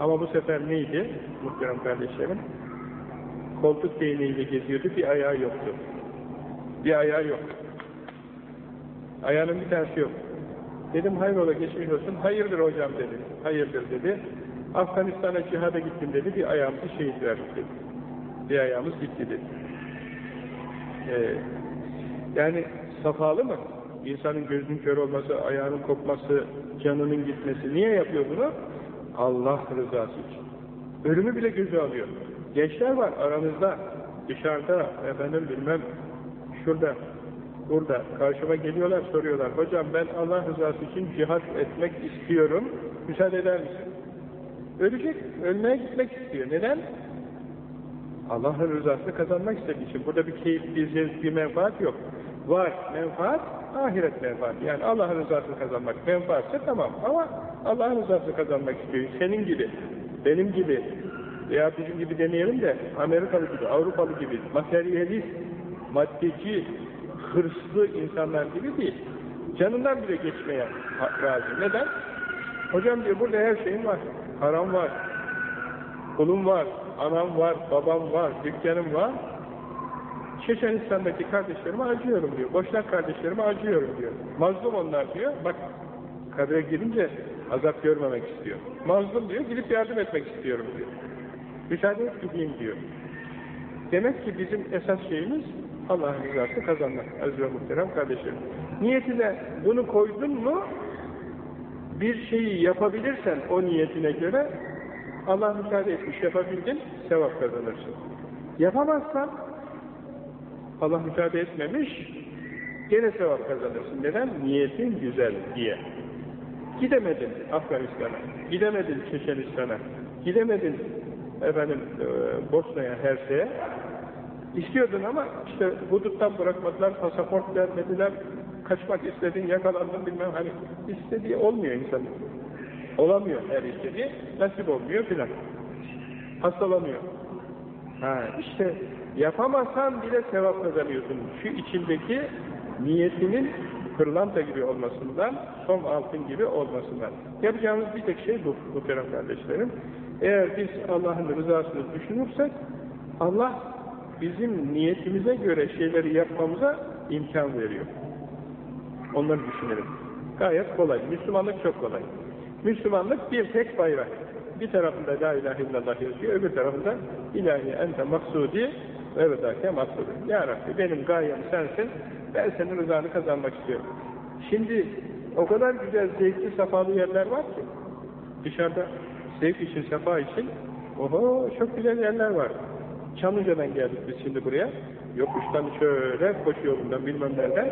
Ama bu sefer neydi muhterem kardeşlerim? Koltuk değneğiyle geziyordu, bir ayağı yoktu. Bir ayağı yok. Ayağının bir tanesi yok. Dedim hayrola geçmiş olsun. Hayırdır hocam dedi. Hayırdır dedi. Afganistan'a cihada gittim dedi. Bir ayağımızı şehit verdik. Bir ayağımız gitti dedi. Ee, yani safalı mı? İnsanın gözünün kör olması, ayağının kopması, canının gitmesi. Niye yapıyor bunu? Allah rızası için. Ölümü bile göze alıyor. Gençler var aramızda, dışarıda, efendim bilmem, şurada, burada karşıma geliyorlar soruyorlar. Hocam ben Allah rızası için cihat etmek istiyorum. Müsaade eder misin? Ölecek. Ölmeye gitmek istiyor. Neden? Allah'ın rızasını kazanmak istediği için. Burada bir keyif, bir zevk, bir menfaat yok. Var menfaat, ahiret menfaati. Yani Allah'ın rızasını kazanmak menfaatse tamam ama Allah'ın rızasını kazanmak istiyor. Senin gibi, benim gibi veya bizim gibi demeyelim de Amerikalı gibi, Avrupalı gibi, materyalist, maddeci, hırslı insanlar gibi değil. Canından bile geçmeye razı. Neden? Hocam diyor burada her şeyim var. Param var. Kulum var. Anam var. Babam var. Dükkanım var. Çeçenistan'daki kardeşlerime acıyorum diyor. Boşnak kardeşlerime acıyorum diyor. Mazlum onlar diyor. Bak kabre girince azap görmemek istiyor. Mazlum diyor. Gidip yardım etmek istiyorum diyor. Müsaade et gideyim diyor. Demek ki bizim esas şeyimiz Allah'ın rızasını kazanmak. Aziz ve muhterem kardeşlerim. Niyetine bunu koydun mu bir şeyi yapabilirsen o niyetine göre Allah müsaade etmiş yapabildin, sevap kazanırsın. Yapamazsan Allah müsaade etmemiş, gene sevap kazanırsın. Neden? Niyetin güzel diye. Gidemedin Afganistan'a, gidemedin Çeçenistan'a, gidemedin efendim e, Bosna'ya, Herse'ye. İstiyordun ama işte huduttan bırakmadılar, pasaport vermediler, kaçmak istedin, yakalandın bilmem hani istediği olmuyor insanın. Olamıyor her istediği, nasip olmuyor filan. Hastalanıyor. Ha işte yapamazsan bile sevap kazanıyorsun. Şu içindeki niyetinin pırlanta gibi olmasından, som altın gibi olmasından. Yapacağımız bir tek şey bu, muhterem kardeşlerim. Eğer biz Allah'ın rızasını düşünürsek, Allah bizim niyetimize göre şeyleri yapmamıza imkan veriyor. Onları düşünelim. Gayet kolay. Müslümanlık çok kolay. Müslümanlık bir tek bayrak. Bir tarafında La ilahe illallah yazıyor, öbür tarafında ilahi ente maksudi ve vedake maksudi. Ya Rabbi benim gayem sensin, ben senin rızanı kazanmak istiyorum. Şimdi o kadar güzel, zevkli, sefalı yerler var ki dışarıda zevk için, sefa için oho çok güzel yerler var. Çamlıca'dan geldik biz şimdi buraya. Yokuştan şöyle koşu yolundan bilmem nereden.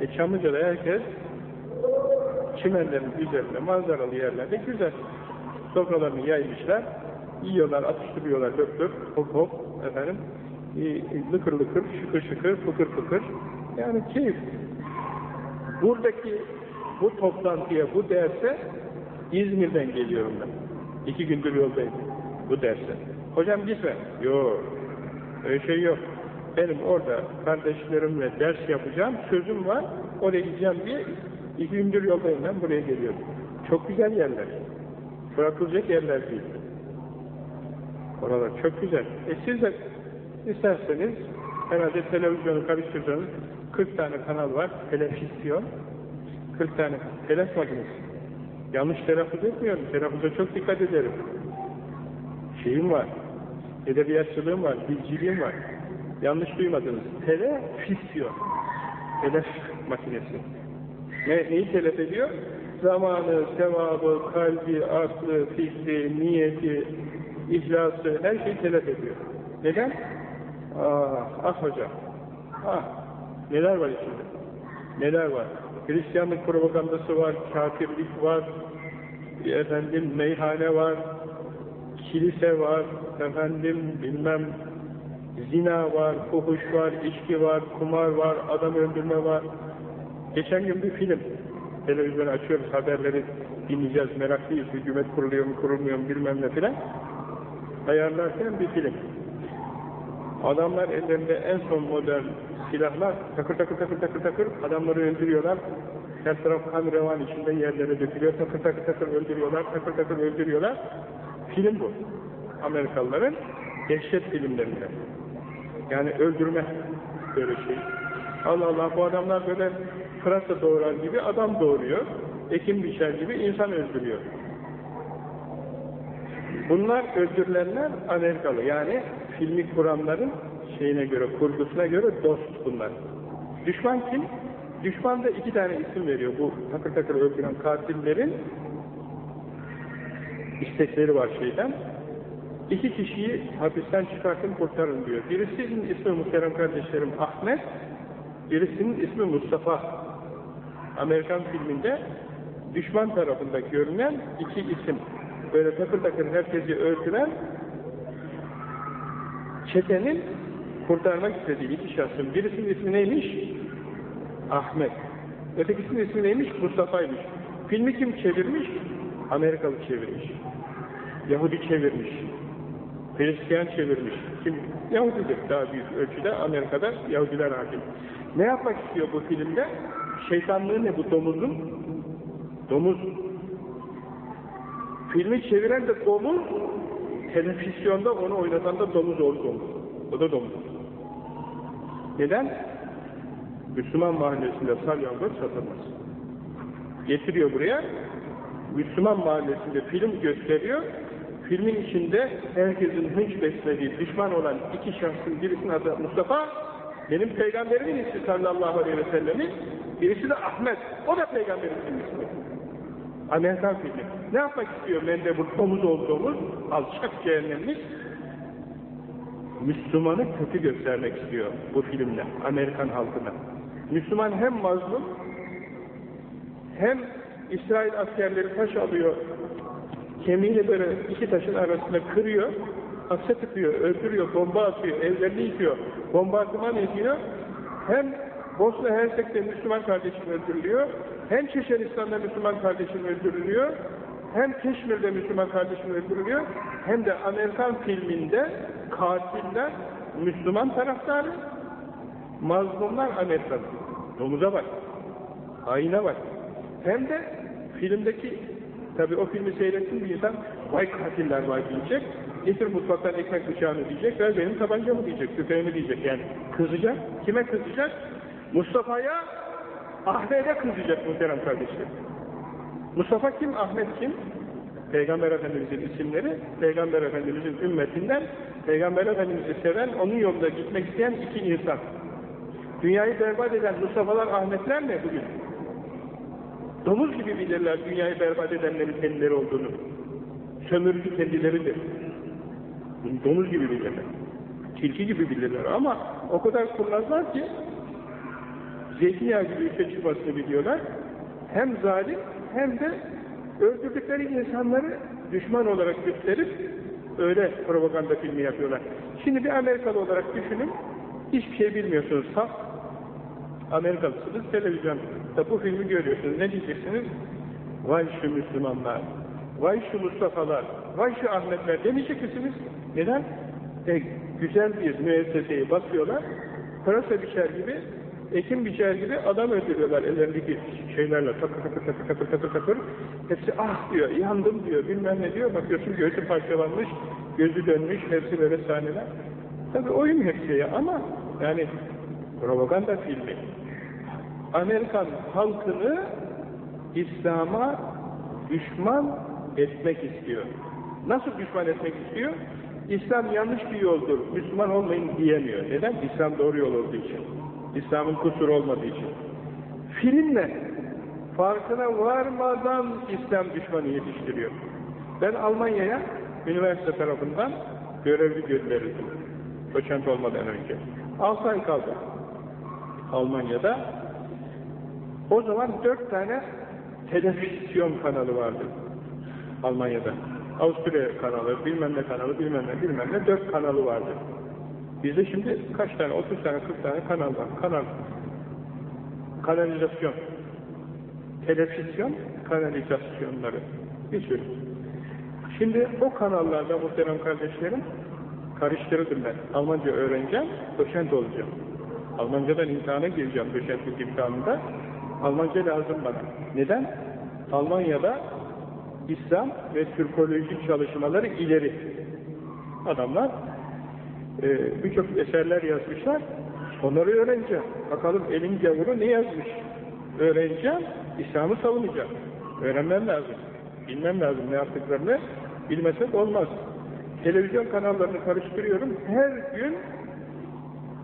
E Çamlıca'da herkes çimenlerin üzerinde manzaralı yerlerde güzel. Sofralarını yaymışlar. Yiyorlar, atıştırıyorlar dört dört, hop hop efendim. E, lıkır lıkır, şıkır şıkır, fıkır fıkır. Yani keyif. Buradaki bu toplantıya, bu derse İzmir'den geliyorum ben. İki gündür yoldayım bu derse. Hocam gitme. Yok. Öyle şey yok. Benim orada kardeşlerimle ders yapacağım, sözüm var. Oraya gideceğim diye iki gündür yoldayım ben buraya geliyorum. Çok güzel yerler. Bırakılacak yerler değil. Oralar çok güzel. E siz de isterseniz herhalde televizyonu karıştırsanız 40 tane kanal var. Televizyon. 40 tane telef makinesi. Yanlış telaffuz etmiyorum. Telaffuza çok dikkat ederim. Şeyim var. Edebiyatçılığım var. Bilgiliğim var. Yanlış duymadınız. Telefisyon. Telef makinesi. Ne, neyi telef ediyor? Zamanı, sevabı, kalbi, aklı, fikri, niyeti, ihlası, her şeyi telef ediyor. Neden? Ah, ah hocam. Ah, neler var içinde? Neler var? Hristiyanlık propagandası var, kafirlik var, efendim meyhane var, kilise var, efendim bilmem zina var, fuhuş var, içki var, kumar var, adam öldürme var. Geçen gün bir film, televizyonu açıyoruz, haberleri dinleyeceğiz, meraklıyız, hükümet kuruluyor mu, kurulmuyor mu bilmem ne filan. Ayarlarken bir film. Adamlar ellerinde en son model silahlar takır takır takır takır takır adamları öldürüyorlar. Her taraf kan revan içinde yerlere dökülüyor. Takır takır takır öldürüyorlar. Takır takır öldürüyorlar. Film bu. Amerikalıların dehşet filmlerinden. Yani öldürme böyle şey. Allah Allah bu adamlar böyle pırasa doğurar gibi adam doğuruyor. Ekim biçer gibi insan öldürüyor. Bunlar öldürülenler Amerikalı. Yani filmi kuranların şeyine göre, kurgusuna göre dost bunlar. Düşman kim? Düşman da iki tane isim veriyor. Bu takır takır öldüren katillerin istekleri var şeyden. İki kişiyi hapisten çıkartın kurtarın diyor. Birisinin ismi muhterem kardeşlerim Ahmet, birisinin ismi Mustafa. Amerikan filminde düşman tarafında görünen iki isim. Böyle takır takır herkesi öldüren çetenin kurtarmak istediği iki şahsın. Birisinin ismi neymiş? Ahmet. Ötekisinin ismi neymiş? Mustafa'ymış. Filmi kim çevirmiş? Amerikalı çevirmiş. Yahudi çevirmiş. Hristiyan çevirmiş. Kim? Yahudidir. Daha büyük ölçüde Amerika'da Yahudiler hakim. Ne yapmak istiyor bu filmde? Şeytanlığı ne bu domuzun? Domuz. Filmi çeviren de domuz, televizyonda onu oynatan da domuz oldu. O da domuz. Neden? Müslüman mahallesinde salyangoz satılmaz. Getiriyor buraya, Müslüman mahallesinde film gösteriyor, filmin içinde herkesin hınç beslediği düşman olan iki şahsın birisinin adı Mustafa, benim peygamberimin ismi sallallahu aleyhi ve sellemin, birisi de Ahmet, o da peygamberimizin ismi. Amerikan filmi. Ne yapmak istiyor mendebur, domuz olduğumuz, alçak cehennemlik, Müslümanı kötü göstermek istiyor bu filmle, Amerikan halkına. Müslüman hem mazlum, hem İsrail askerleri taş alıyor, kemiğini böyle iki taşın arasında kırıyor, hapse tıkıyor, öldürüyor, bomba atıyor, evlerini yıkıyor, bombardıman ediyor. Hem Bosna Hersek'te Müslüman kardeşim öldürülüyor, hem Çeçenistan'da Müslüman kardeşim öldürülüyor, hem Keşmir'de Müslüman kardeşim öldürülüyor, hem de Amerikan filminde katiller Müslüman taraftarı, mazlumlar Amerikalı. Domuza bak, haine bak. Hem de filmdeki, tabi o filmi seyretsin bir insan, vay katiller var diyecek, getir mutfaktan ekmek bıçağını diyecek, ver benim tabancamı diyecek, tüfeğimi diyecek. Yani kızacak. Kime kızacak? Mustafa'ya, Ahmet'e kızacak muhterem kardeşlerim. Mustafa kim? Ahmet kim? Peygamber Efendimiz'in isimleri, Peygamber Efendimiz'in ümmetinden, Peygamber Efendimiz'i seven, onun yolunda gitmek isteyen iki insan. Dünyayı berbat eden Mustafa'lar, Ahmetler ne bugün? Domuz gibi bilirler dünyayı berbat edenlerin kendileri olduğunu. Sömürücü kendileridir. Domuz gibi bilirler. Tilki gibi bilirler ama o kadar kurnazlar ki zeytinyağı gibi ülke çıkmasını biliyorlar. Hem zalim hem de öldürdükleri insanları düşman olarak gösterip öyle propaganda filmi yapıyorlar. Şimdi bir Amerikalı olarak düşünün, hiçbir şey bilmiyorsunuz, saf Amerikalısınız, televizyonda bu filmi görüyorsunuz, ne diyeceksiniz? Vay şu Müslümanlar, vay şu Mustafa'lar, vay şu Ahmetler demeyecek misiniz? Neden? E, güzel bir müesseseyi basıyorlar, pırasa biçer gibi ekim biçer gibi adam öldürüyorlar ellerindeki şeylerle takır takır takır takır takır takır hepsi ah! diyor yandım diyor bilmem ne diyor. Bakıyorsun gözü parçalanmış gözü dönmüş hepsi böyle sahneler tabi oyun hepsi ya ama yani propaganda filmi. Amerikan halkını İslam'a düşman etmek istiyor. Nasıl düşman etmek istiyor? İslam yanlış bir yoldur Müslüman olmayın diyemiyor. Neden? İslam doğru yol olduğu için İslam'ın kusuru olmadığı için. Filmle farkına varmadan İslam düşmanı yetiştiriyor. Ben Almanya'ya üniversite tarafından görevli gönderildim. Doçent olmadan önce. 6 ay kaldım. Almanya'da. O zaman dört tane televizyon kanalı vardı. Almanya'da. Avusturya kanalı, bilmem ne kanalı, bilmem ne, bilmem ne, dört kanalı vardı. Bizde şimdi kaç tane, 30 tane, 40 tane kanal var. Kanal. Kanalizasyon. Televizyon kanalizasyonları. Bir sürü. Şimdi o kanallarda muhterem kardeşlerim Karıştırdım ben. Almanca öğreneceğim, doçent olacağım. Almancadan imtihana gireceğim doçentlik imtihanında. Almanca lazım bana. Neden? Almanya'da İslam ve Türkolojik çalışmaları ileri. Adamlar e, birçok eserler yazmışlar. Onları öğreneceğim. Bakalım elin gavuru ne yazmış? Öğreneceğim, İslam'ı savunacağım. Öğrenmem lazım. Bilmem lazım ne yaptıklarını. Bilmesek olmaz. Televizyon kanallarını karıştırıyorum. Her gün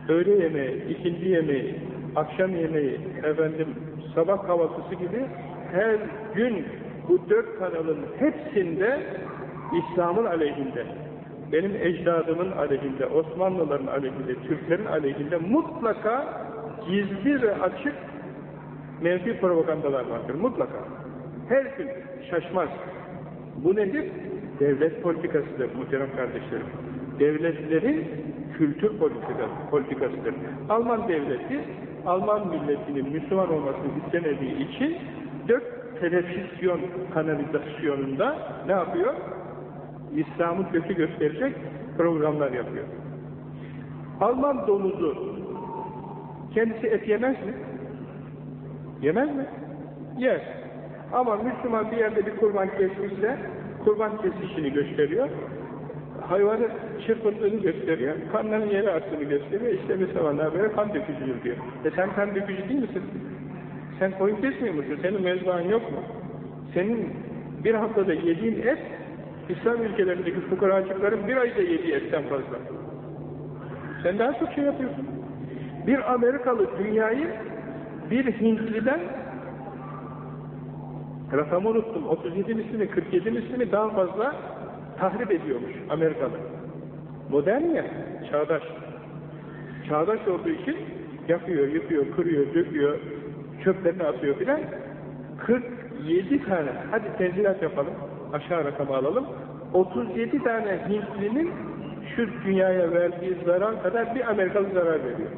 öğle yemeği, ikindi yemeği, akşam yemeği, efendim sabah kahvaltısı gibi her gün bu dört kanalın hepsinde İslam'ın aleyhinde, benim ecdadımın aleyhinde, Osmanlıların aleyhinde, Türklerin aleyhinde mutlaka gizli ve açık menfi propagandalar vardır. Mutlaka. Her gün şaşmaz. Bu nedir? Devlet politikasıdır muhterem kardeşlerim. Devletlerin kültür politikasıdır. Alman devleti, Alman milletinin Müslüman olmasını istemediği için dört televizyon kanalizasyonunda ne yapıyor? İslam'ı kötü gösterecek programlar yapıyor. Alman domuzu kendisi et yemez mi? Yemez mi? Yer. Ama Müslüman bir yerde bir kurban kesmişse kurban kesişini gösteriyor. Hayvanı çırpındığını gösteriyor. Kanların yere attığını gösteriyor. İşte Müslümanlar böyle kan dökücüdür diyor. E sen kan dökücü değil misin? Sen koyun kesmiyor musun? Senin mezbağın yok mu? Senin bir haftada yediğin et İslam ülkelerindeki fukaracıkların bir ayda yediği etten fazla. Sen daha çok şey yapıyorsun. Bir Amerikalı dünyayı bir Hintliden rakamı unuttum, 37 mislini, 47 mislini daha fazla tahrip ediyormuş Amerikalı. Modern ya, çağdaş. Çağdaş olduğu için yakıyor, yıkıyor, kırıyor, döküyor, çöplerini atıyor filan. 47 tane, hadi tenzilat yapalım, aşağı rakamı alalım. 37 tane Hintlinin şu dünyaya verdiği zarar kadar bir Amerikalı zarar veriyor.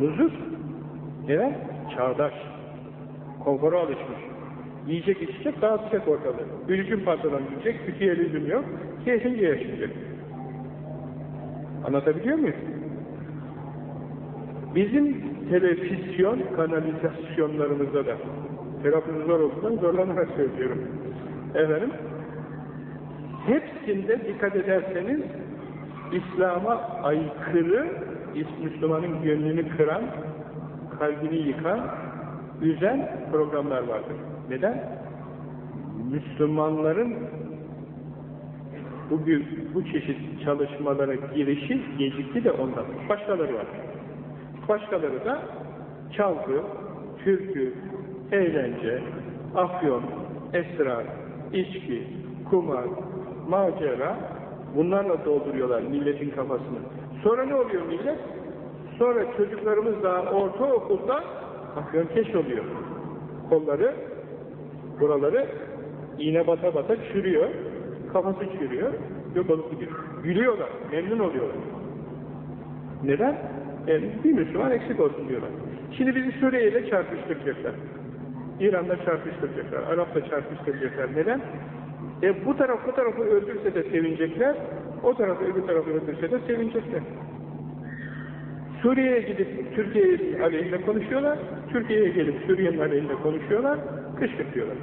Nuzul. Neden? Çağdaş. Konfora alışmış. Yiyecek içecek dağıtacak ortalığı. Ülkün pantolon giyecek, kütüye lüzum yok. Keyfince yaşayacak. Anlatabiliyor muyum? Bizim televizyon kanalizasyonlarımızda da telaffuzum zor olduğundan zorlanarak söylüyorum. Efendim, hepsinde dikkat ederseniz İslam'a aykırı, Müslümanın gönlünü kıran, kalbini yıkan, üzen programlar vardır. Neden? Müslümanların bugün bu çeşit çalışmalara girişi gecikti de ondan. Başkaları var. Başkaları da çalgı, türkü, eğlence, afyon, esrar, içki, kumar, macera bunlarla dolduruyorlar milletin kafasını. Sonra ne oluyor millet? Sonra çocuklarımız daha ortaokulda afyonkeş oluyor. Kolları, buraları iğne bata bata çürüyor, kafası çürüyor, yok olup gidiyor. Gülüyorlar, memnun oluyorlar. Neden? E, bir Müslüman eksik olsun diyorlar. Şimdi bizi Suriye ile çarpıştıracaklar. İran'da çarpıştıracaklar, Arap'la çarpıştıracaklar. Neden? E bu taraf bu tarafı öldürse de sevinecekler, o tarafı öbür tarafı öldürse de sevinecekler. Suriye'ye gidip Türkiye aleyhinde konuşuyorlar, Türkiye'ye gelip Suriye'nin aleyhinde konuşuyorlar, kışkırtıyorlar.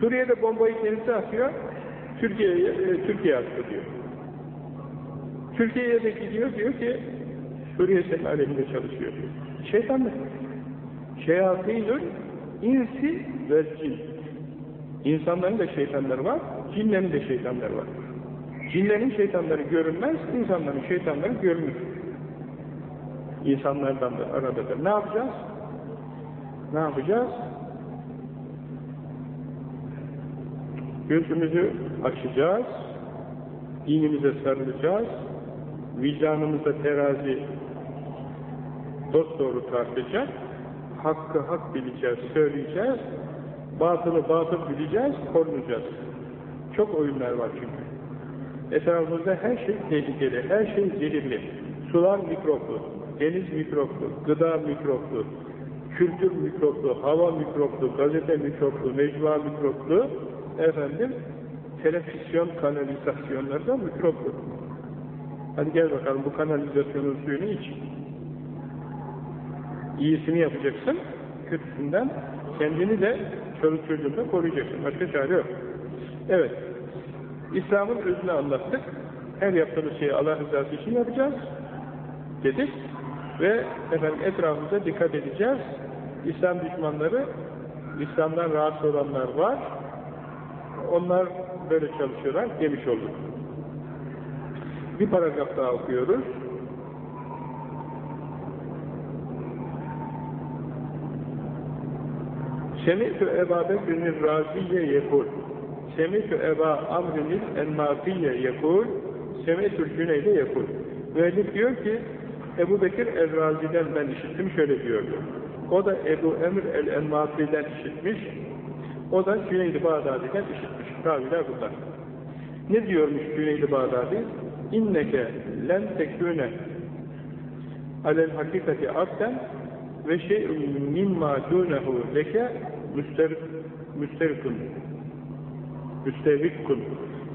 Suriye'de bombayı kendisi atıyor, Türkiye'ye e, Türkiye attı diyor. Türkiye'ye de gidiyor diyor ki Suriye senin aleyhinde çalışıyor diyor. Şeytanlık. Şeyatînül insi ve cin. İnsanların da şeytanları var, cinlerin de şeytanları var. Cinlerin şeytanları görünmez, insanların şeytanları görünür. İnsanlardan da aradadır. Ne yapacağız? Ne yapacağız? Gözümüzü açacağız, dinimize sarılacağız, vicdanımızda terazi dost doğru tartacak, hakkı hak bileceğiz, söyleyeceğiz, batılı batıl bileceğiz, korunacağız. Çok oyunlar var çünkü. Etrafımızda her şey tehlikeli, her şey zehirli. Sular mikroplu, deniz mikroplu, gıda mikroplu, kültür mikroplu, hava mikroplu, gazete mikroplu, mecmua mikroplu, efendim, televizyon kanalizasyonları da mikroplu. Hadi gel bakalım bu kanalizasyonun suyunu iç. İyisini yapacaksın, kötüsünden kendini de çoluk çocuğunu koruyacaksın. Başka çare yok. Evet. İslam'ın özünü anlattık. Her yaptığımız şeyi Allah rızası için yapacağız. Dedik. Ve efendim etrafımıza dikkat edeceğiz. İslam düşmanları, İslam'dan rahatsız olanlar var. Onlar böyle çalışıyorlar. Demiş olduk. Bir paragraf daha okuyoruz. Semi'tü Eba Bekir'in Raziye yekul. Semi'tü Eba Amrin'in Ennafiye yekul. Semi'tü Cüneyde yekul. Müellif diyor ki, Ebu Bekir el-Razi'den ben işittim şöyle diyordu. O da Ebu Emr el-Ennafi'den işitmiş. O da Cüneyd-i Bağdadi'den işitmiş. Raviler bunlar. Ne diyormuş Cüneyd-i Bağdadi? İnneke len tekûne alel hakikati abden ve şey'un mimma dûnehu leke müsterikun müsterikun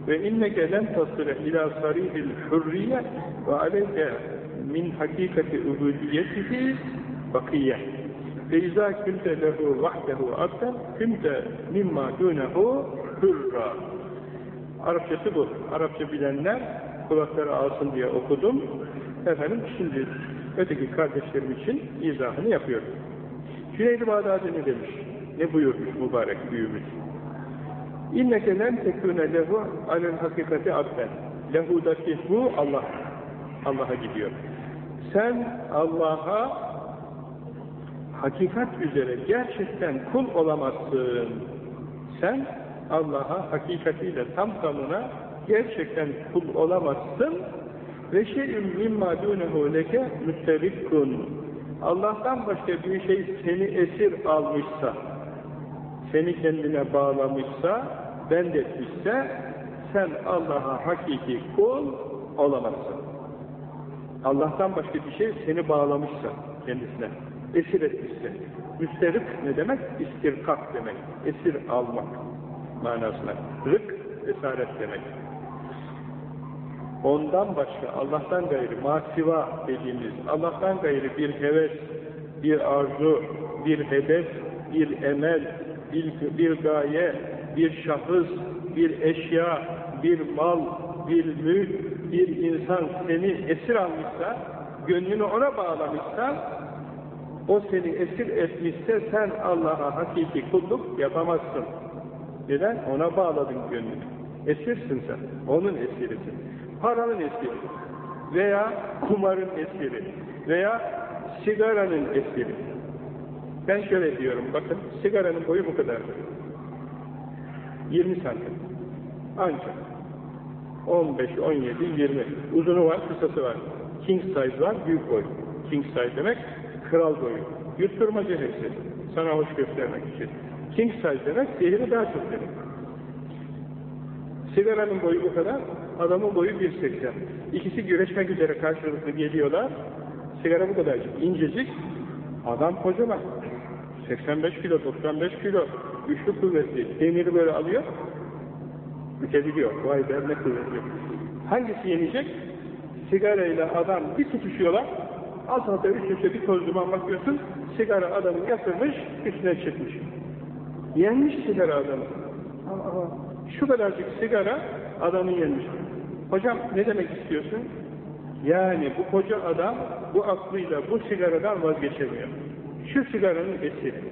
ve inneke len tasire ila sarihil hürriye ve aleyke min hakikati ubudiyetihi bakiye ve izâ künte lehu vahdehu abden künte mimma dûnehu hürra Arapçası bu. Arapça bilenler kulakları alsın diye okudum. Efendim şimdi öteki kardeşlerim için izahını yapıyorum. Cüneyd-i Bağdadi ne demiş? Ne buyurmuş mübarek büyüğümüz? İnneke lem tekûne lehu alel hakikati abden. Lehudaki bu Allah. Allah'a gidiyor. Sen Allah'a hakikat üzere gerçekten kul olamazsın. Sen Allah'a hakikatiyle tam tamına gerçekten kul olamazsın ve şeyün mimma dunehu leke müttebikkun Allah'tan başka bir şey seni esir almışsa seni kendine bağlamışsa bendetmişse sen Allah'a hakiki kul olamazsın. Allah'tan başka bir şey seni bağlamışsa kendisine, esir etmişse. Müsterik ne demek? İstirkak demek. Esir almak manasına. Rık, esaret demek. Ondan başka, Allah'tan gayrı, masiva dediğimiz, Allah'tan gayrı bir heves, bir arzu, bir hedef, bir emel, bir, bir gaye, bir şahıs, bir eşya, bir mal, bir mülk, bir insan seni esir almışsa, gönlünü ona bağlamışsa, o seni esir etmişse sen Allah'a hakiki kulluk yapamazsın. Neden? Ona bağladın gönlünü. Esirsin sen. Onun esirisin. Paranın esiri. Veya kumarın esiri. Veya sigaranın esiri. Ben şöyle diyorum, bakın, sigaranın boyu bu kadardır. 20 santim. Ancak. 15, 17, 20. Uzunu var, kısası var. King size var, büyük boy. King size demek, kral boyu. Yutturmacı hepsi. Sana hoş göstermek için. King size demek, zehri daha çok demek. Sigaranın boyu bu kadar, adamın boyu 1.80. İkisi güreşmek üzere karşılıklı geliyorlar. Sigara bu kadarcık, incecik. Adam kocaman. 85 kilo, 95 kilo, güçlü kuvvetli. Demiri böyle alıyor, bükebiliyor. Vay be ne kuvvetli. Hangisi yenecek? Sigarayla adam bir tutuşuyorlar, alt alta üst üste bir toz duman bakıyorsun, sigara adamı yatırmış, üstüne çıkmış. Yenmiş sigara adamı. Şu kadarcık sigara adamı yenmiş. Hocam ne demek istiyorsun? Yani bu koca adam bu aklıyla bu sigaradan vazgeçemiyor. Şu sigaranın esiri.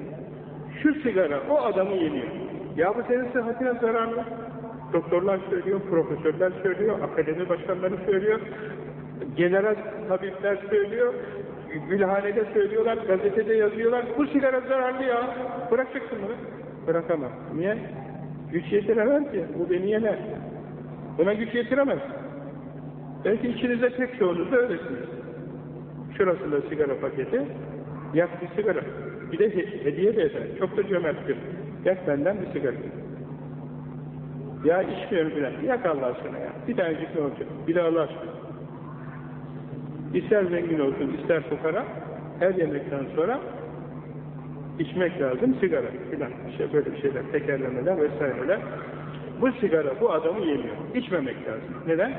Şu sigara o adamı yeniyor. Ya bu senin sıhhatine zararlı. Doktorlar söylüyor, profesörler söylüyor, akademi başkanları söylüyor, general tabipler söylüyor, gülhanede söylüyorlar, gazetede yazıyorlar. Bu sigara zararlı ya. Bırakacaksın bunu. Bırakamam. Niye? Güç yetiremem ki. Bu beni yener. Buna güç yetiremez. Belki içinizde pek çoğunuz da öylesiniz. Şurasında sigara paketi, yak bir sigara. Bir de hediye de eder. Çok da cömerttir. Yak benden bir sigara. Ya içmiyorum filan. Yak Allah aşkına ya. Bir tanecik ne olacak? Bir de Allah aşkına. İster zengin olsun, ister fukara, her yemekten sonra içmek lazım sigara filan. İşte böyle şeyler, tekerlemeler vesaireler. Bu sigara bu adamı yemiyor. İçmemek lazım. Neden?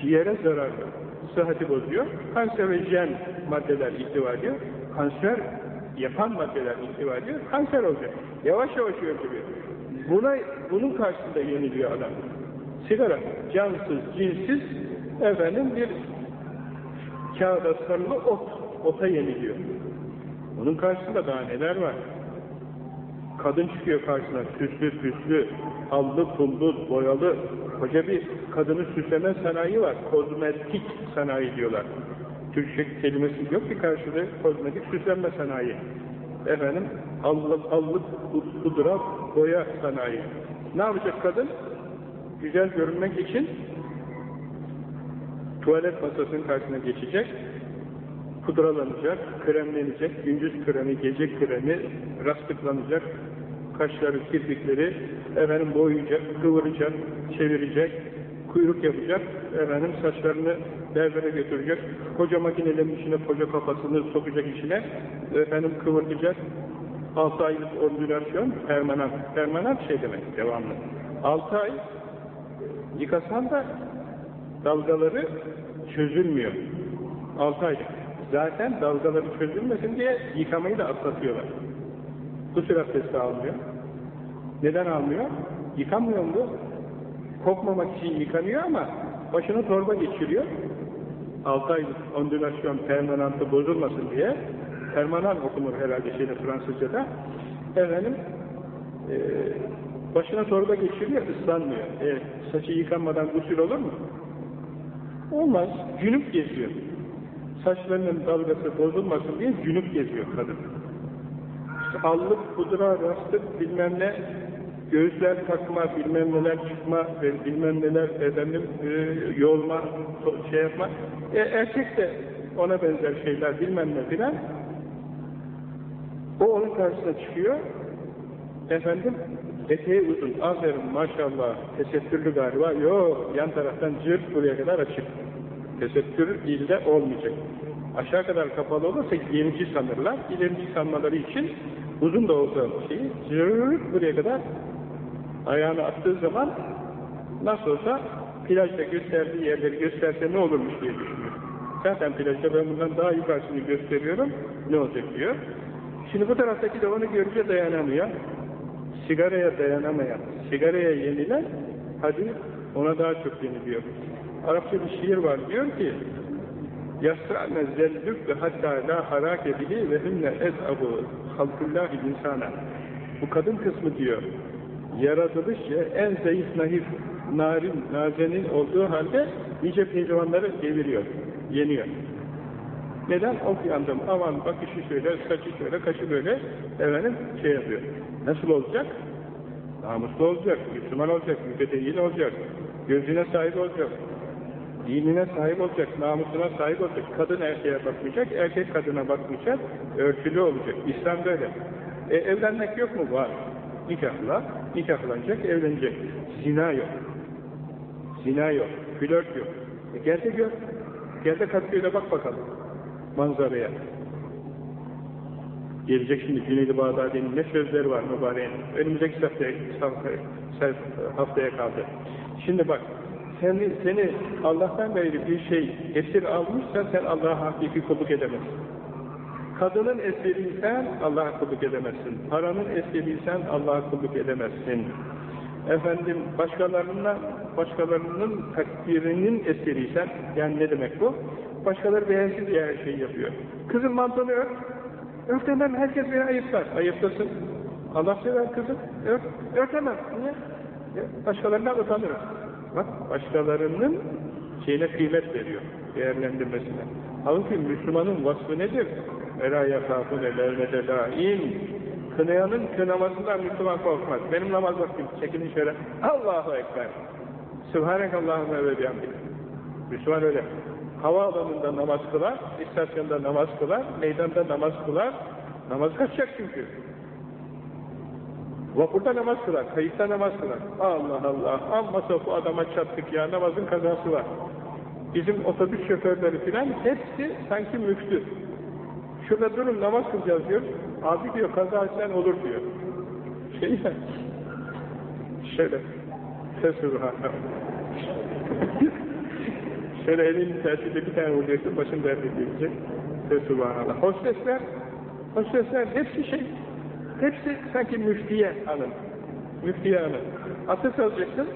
Ciğere zararlı. sıhhati bozuyor. Kanserojen maddeler ihtiva ediyor. Kanser yapan maddeler ihtiva ediyor. Kanser olacak. Yavaş yavaş öldürüyor. Buna, bunun karşısında yeniliyor adam. Sigara, cansız, cinsiz, efendim bir kağıda sarılı ot, ota yeniliyor. Bunun karşısında daha neler var? Kadın çıkıyor karşısına, süslü püslü, allı, pullu, boyalı, koca bir kadını süsleme sanayi var. Kozmetik sanayi diyorlar. Türkçe kelimesi yok ki karşılığı kozmetik süslenme sanayi. Efendim, allık, allık, pudra, boya sanayi. Ne yapacak kadın? Güzel görünmek için tuvalet masasının karşısına geçecek, pudralanacak, kremlenecek, gündüz kremi, gece kremi, rastıklanacak, kaşları, kirpikleri efendim boyayacak, kıvıracak, çevirecek, kuyruk yapacak, efendim saçlarını berbere götürecek, koca makinelerin içine koca kafasını sokacak içine, efendim kıvıracak, 6 aylık ordinasyon, permanent, permanent şey demek, devamlı. 6 ay yıkasan da dalgaları çözülmüyor. 6 aylık. Zaten dalgaları çözülmesin diye yıkamayı da atlatıyorlar. Gusül abdesti almıyor. Neden almıyor? Yıkanmıyor mu? Kokmamak için yıkanıyor ama başına torba geçiriyor. 6 aylık ondülasyon permanentı bozulmasın diye permanent okunur herhalde şeyde Fransızca'da. Efendim e, başına torba geçiriyor, ıslanmıyor. E, saçı yıkanmadan gusül olur mu? Olmaz. Cünüp geziyor. Saçlarının dalgası bozulmasın diye cünüp geziyor kadın. Allık, pudra, rastık, bilmem ne, göğüsler takma, bilmem neler çıkma, ve bilmem neler efendim e, yolma, şey yapma. E, erkek de ona benzer şeyler bilmem ne filan. O onun karşısına çıkıyor. Efendim eteği uzun, aferin maşallah, tesettürlü galiba. Yok, yan taraftan cırt buraya kadar açık. Tesettür ilde olmayacak. Aşağı kadar kapalı olursa yenici sanırlar. İlerici sanmaları için uzun da olsa şeyi cırt buraya kadar ayağını attığı zaman nasıl olsa plajda gösterdiği yerleri gösterse ne olurmuş diye düşünüyor. Zaten plajda ben bundan daha yukarısını gösteriyorum, ne olacak diyor. Şimdi bu taraftaki de onu görünce dayanamıyor. Sigaraya dayanamayan, sigaraya yenilen, hadi ona daha çok yeniliyor. Arapça bir şiir var, diyor ki, يَسْرَعْنَ زَلْلُكَ hatta la harake bihi ve hünne ez'abu halkullahi insana. Bu kadın kısmı diyor, yaratılışça en zayıf, nahif, narin, nazenin olduğu halde nice pehlivanları deviriyor, yeniyor. Neden? Okuyandım, aman bakışı şöyle, saçı şöyle, kaşı böyle, efendim şey yapıyor. Nasıl olacak? Namuslu olacak, Müslüman olacak, mütedeyyin olacak, gözüne sahip olacak, dinine sahip olacak, namusuna sahip olacak. Kadın erkeğe bakmayacak, erkek kadına bakmayacak, örtülü olacak. İslam böyle. E, evlenmek yok mu? Var. Nikahla, nikahlanacak, evlenecek. Zina yok. Zina yok, flört yok. E, gel de gör. Gel de katkıyla bak bakalım manzaraya. Gelecek şimdi Cüneydi Bağdadi'nin ne sözleri var mübareğin. Önümüzdeki haftaya, haftaya kaldı. Şimdi bak, seni, seni Allah'tan beri bir şey esir almışsa sen Allah'a hakiki kulluk edemezsin. Kadının esiriysen Allah'a kulluk edemezsin. Paranın esiriysen Allah'a kulluk edemezsin. Efendim başkalarına, başkalarının takdirinin esiriysen, yani ne demek bu? Başkaları beğensin diye her şeyi yapıyor. Kızın mantonu ört. Örtemem, herkes beni ayıplar. Ayıplasın. Allah sever kızım. Ört, örtemem. Niye? Başkalarından utanırım. Bak, başkalarının şeyine kıymet veriyor. Değerlendirmesine. Halbuki Müslümanın vasfı nedir? Ela yakafune levmete laim. Kınayanın kınamasından Müslüman korkmaz. Benim namaz vaktim. Çekilin şöyle. Allahu Ekber. Sübhanekallahümme ve bihamdik. Müslüman öyle. Havaalanında namaz kılar, istasyonda namaz kılar, meydanda namaz kılar. Namaz kaçacak çünkü. Vapurda namaz kılar, kayıkta namaz kılar. Allah Allah, amma bu adama çattık ya, namazın kazası var. Bizim otobüs şoförleri filan hepsi sanki müftü. Şurada durun namaz kılacağız diyor. Abi diyor kaza sen olur diyor. Şey ya, şöyle, Fesubhanallah. Şöyle elini tersiyle bir tane vuracaksın, başın derde gelecek. Subhanallah. Hostesler, hostesler hepsi şey, hepsi sanki müftiye hanım. Müftiye hanım. Atı alacaksın,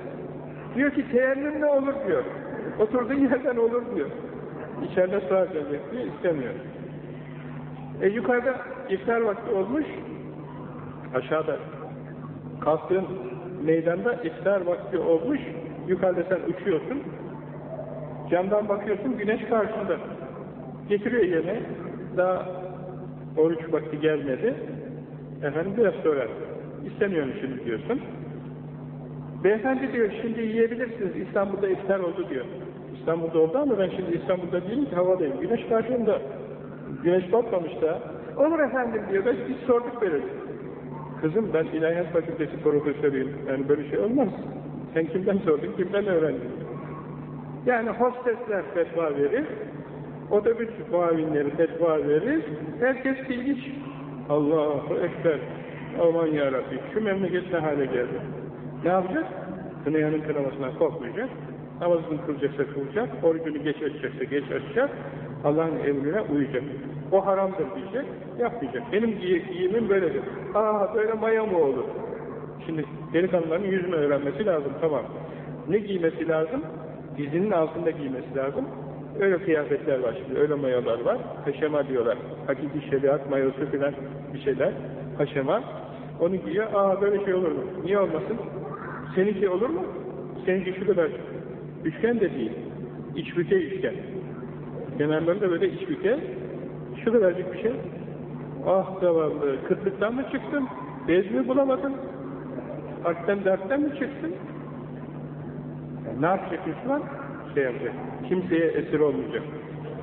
diyor ki teyemmüm ne olur diyor. Oturduğun yerden olur diyor. İçeride sığacak diyor, istemiyor. E yukarıda iftar vakti olmuş, aşağıda kalktığın meydanda iftar vakti olmuş, yukarıda sen uçuyorsun, camdan bakıyorsun, güneş karşında. Getiriyor yemeği, daha oruç vakti gelmedi, efendim biraz sonra istemiyorum şimdi diyorsun. Beyefendi diyor, şimdi yiyebilirsiniz, İstanbul'da iftar oldu diyor. İstanbul'da oldu ama ben şimdi İstanbul'da değilim ki havadayım. Güneş karşımda, güneş batmamış da. Olur efendim diyor, ben biz sorduk böyle. Kızım ben İlahiyat Fakültesi profesörüyüm, yani böyle şey olmaz. Sen kimden sordun, kimden öğrendin? Yani hostesler fetva verir, otobüs muavinleri fetva verir, herkes ilginç. Allahu Ekber, aman yarabbi, şu memleket ne hale geldi. Ne yapacak? Kınayanın kınamasından korkmayacak, namazını kılacaksa kılacak, orucunu geç açacaksa geç açacak, Allah'ın emrine uyacak. O haramdır diyecek, yapmayacak. Benim giyimim böyledir. Aa böyle maya mı olur? Şimdi delikanlıların yüzme öğrenmesi lazım, tamam. Ne giymesi lazım? Dizinin altında giymesi lazım. Öyle kıyafetler var şimdi, öyle mayalar var. Haşema diyorlar. Hakiki şeriat mayosu filan bir şeyler. Haşema. Onu giyiyor, aa böyle şey olur mu? Niye olmasın? Seninki olur mu? Seninki şu kadar üçgen de değil. İç büke üçgen. Kenarları böyle iç büke. Şu kadarcık bir şey. Ah zavallı, kıtlıktan mı çıktın? Bez mi bulamadın? Harpten dertten mi çıktın? Yani ne yapacak Müslüman? Şey yapacak. Kimseye esir olmayacak.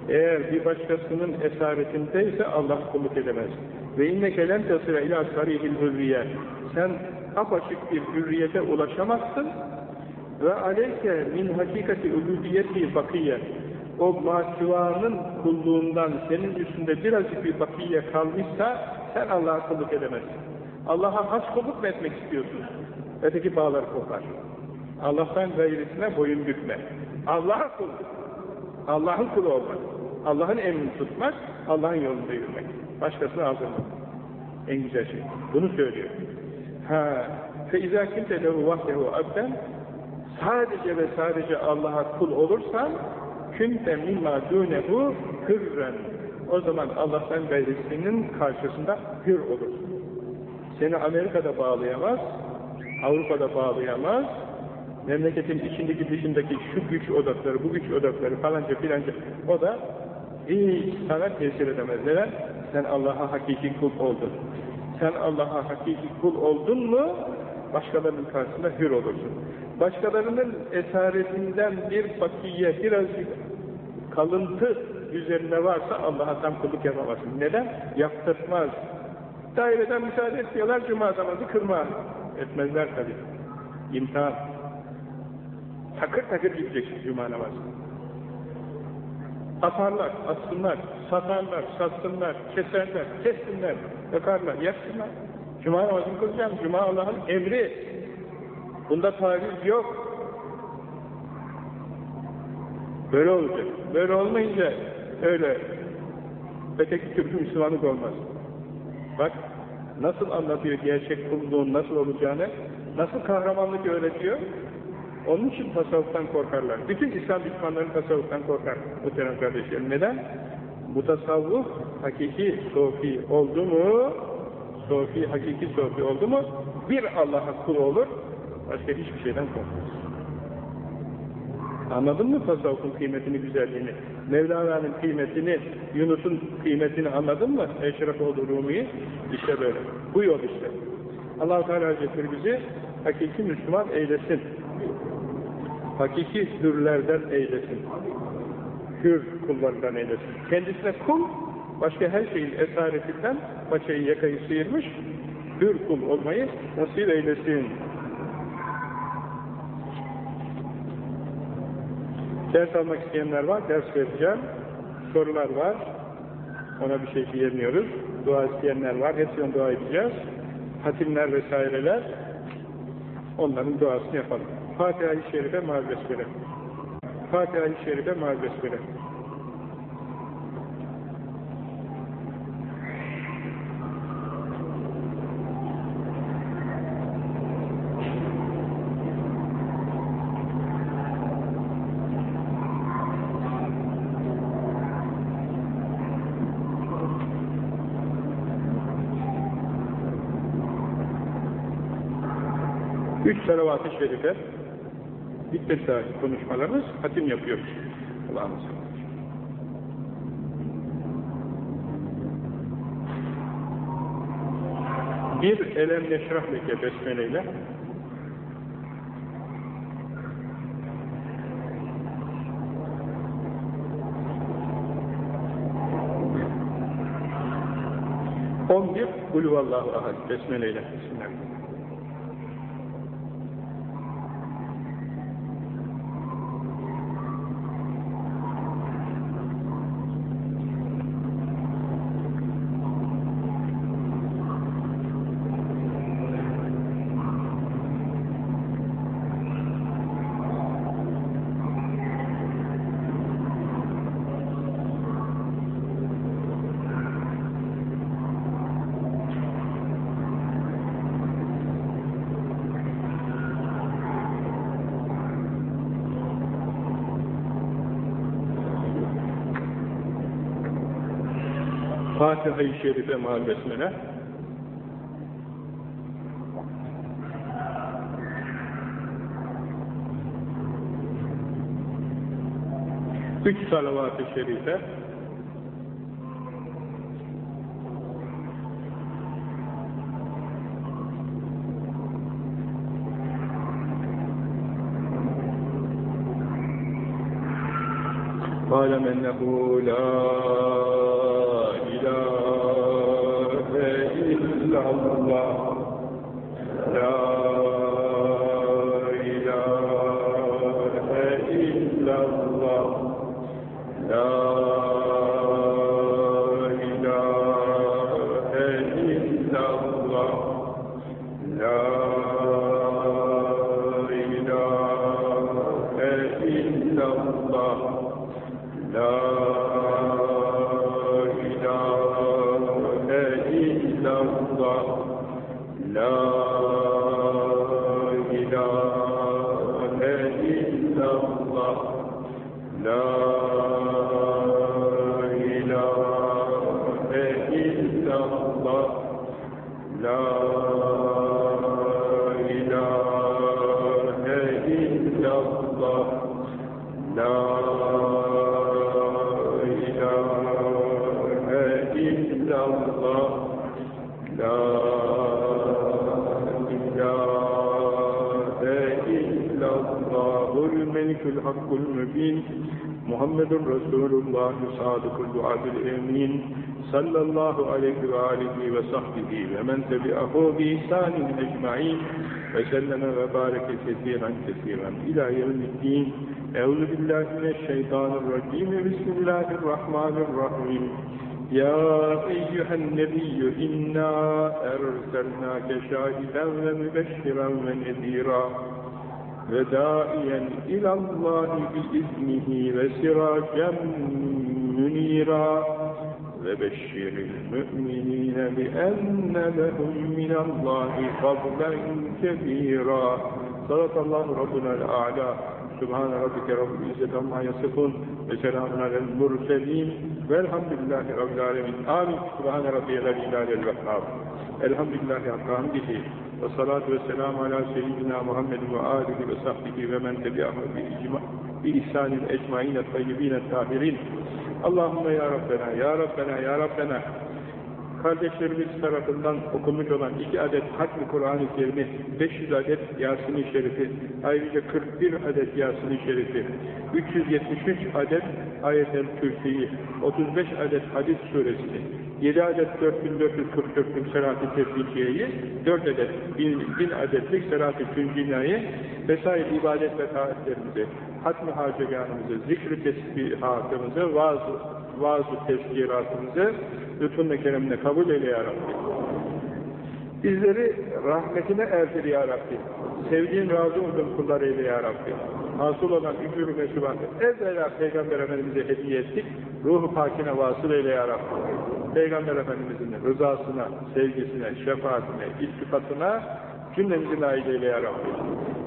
Eğer bir başkasının esaretindeyse Allah kulluk edemez. Ve inneke lem tasira ila sarihil hürriye. Sen apaçık bir hürriyete ulaşamazsın. Ve aleyke min hakikati ubudiyeti bakiye o maşuvanın kulluğundan senin üstünde birazcık bir bakiye kalmışsa sen Allah'a kulluk edemezsin. Allah'a has kulluk mu etmek istiyorsun? Öteki bağları kopar. Allah'tan gayrisine boyun bükme. Allah'a kul. Allah'ın kulu olmak. Allah'ın emrini tutmak, Allah'ın yolunda yürümek. Başkasına hazırlamak. En güzel şey. Bunu söylüyor. Ha, fe izâ kimte lehu vahdehu abden sadece ve sadece Allah'a kul olursan künte mimma dûnehu hürren. O zaman Allah'tan gayrisinin karşısında hür olursun. Seni Amerika'da bağlayamaz, Avrupa'da bağlayamaz, memleketin içindeki dışındaki şu güç odakları, bu güç odakları falanca filanca o da hiç sana tesir edemez. Neden? Sen Allah'a hakiki kul oldun. Sen Allah'a hakiki kul oldun mu başkalarının karşısında hür olursun. Başkalarının esaretinden bir bakiye, birazcık kalıntı üzerinde varsa Allah'a tam kulluk yapamazsın. Neden? Yaptırmaz. Daireden müsaade etmiyorlar, cuma namazı kırma. Etmezler tabii. İmtihan. Takır takır gideceksin cuma namazı. Atarlar, atsınlar, satarlar, satsınlar, keserler, kessinler, yakarlar, yaksınlar. Cuma namazını kılacağım. Cuma Allah'ın emri. Bunda taviz yok. Böyle olacak. Böyle olmayınca öyle öteki türlü Müslümanlık olmaz. Bak nasıl anlatıyor gerçek kulluğun nasıl olacağını, nasıl kahramanlık öğretiyor. Onun için tasavvuftan korkarlar. Bütün İslam düşmanları tasavvuftan korkar muhterem kardeşlerim. Neden? Bu tasavvuf hakiki sofi oldu mu, sofi, hakiki sofi oldu mu, bir Allah'a kul olur, başka hiçbir şeyden korkmaz. Anladın mı tasavvufun kıymetini, güzelliğini? Mevlana'nın kıymetini, Yunus'un kıymetini anladın mı? Eşref-oğlu Rumi'yi? İşte böyle. Bu yol işte. allah Teala Hazretleri bizi hakiki Müslüman eylesin. Hakiki hürlerden eylesin. Hür kullarından eylesin. Kendisine kul, başka her şeyin esaretinden paçayı yakayı sıyırmış, hür kul olmayı nasip eylesin. Ders almak isteyenler var, ders vereceğim. Sorular var, ona bir şey diyemiyoruz. Dua isteyenler var, hepsine dua edeceğiz. Hatimler vesaireler, onların duasını yapalım. Fatiha-i Şerife Mâl Fatiha-i Şerife mal besmele. Üç salavat-ı şerife bitmesi lazım konuşmalarımız. Hatim yapıyoruz. Allah'ımız. Bir elem neşrah leke besmeleyle on bir kulüvallahu ahad besmeleyle Bismillahirrahmanirrahim. Fatiha-i Şerife mal besmele. Üç salavat-ı şerife. قال أنه لا الله صلى الله عليه وآله وصحبه ومن تبعه بإحسان أجمعين وسلم وبارك كثيرا كثيرا. إلى يوم الدين. أعوذ بالله من الشيطان الرجيم. بسم الله الرحمن الرحيم. يا أيها النبي إنا أرسلناك شاهدا ومبشرا ونذيرا وداعيا إلى الله بإذنه وسراجا منيرا. وبشر المؤمنين بأن لهم من الله فضلا كبيرا صدق الله ربنا الأعلى سبحان ربك رب العزة عما يصفون وسلام على المرسلين والحمد لله رب العالمين آمين سبحان ربي الذي لا إله إلا الحمد لله حق حمده والصلاة والسلام على سيدنا محمد وآله وصحبه ومن تبعه بإحسان الأجمعين الطيبين الطاهرين Allahümme ya Rabbena, ya Rabbena, ya Rabbena. Kardeşlerimiz tarafından okunmuş olan iki adet hatmi Kur'an-ı Kerim'i, 500 adet Yasin-i Şerif'i, ayrıca 41 adet Yasin-i Şerif'i, 373 adet Ayet-el Kürsi'yi, 35 adet Hadis Suresini, 7 adet 4444'lük Serhat-ı Tefriciye'yi, 4 adet 1000 adetlik Serhat-ı Tüncina'yı vesaire ibadet ve taatlerimizi, hatmi haceganımızı, zikr-i tesbihatımızı, vaaz-ı vaaz tezkiratımızı lütfunla keremle kabul eyle ya Rabbi. Bizleri rahmetine erdir ya Rabbi. Sevdiğin razı olduğun kullar eyle ya Rabbi. Hasıl olan ücür-ü mesubatı evvela Peygamber Efendimiz'e hediye ettik. Ruhu pakine vasıl eyle ya Rabbi. Peygamber Efendimiz'in rızasına, sevgisine, şefaatine, iltifatına cümlemizi nail eyle ya Rabbi.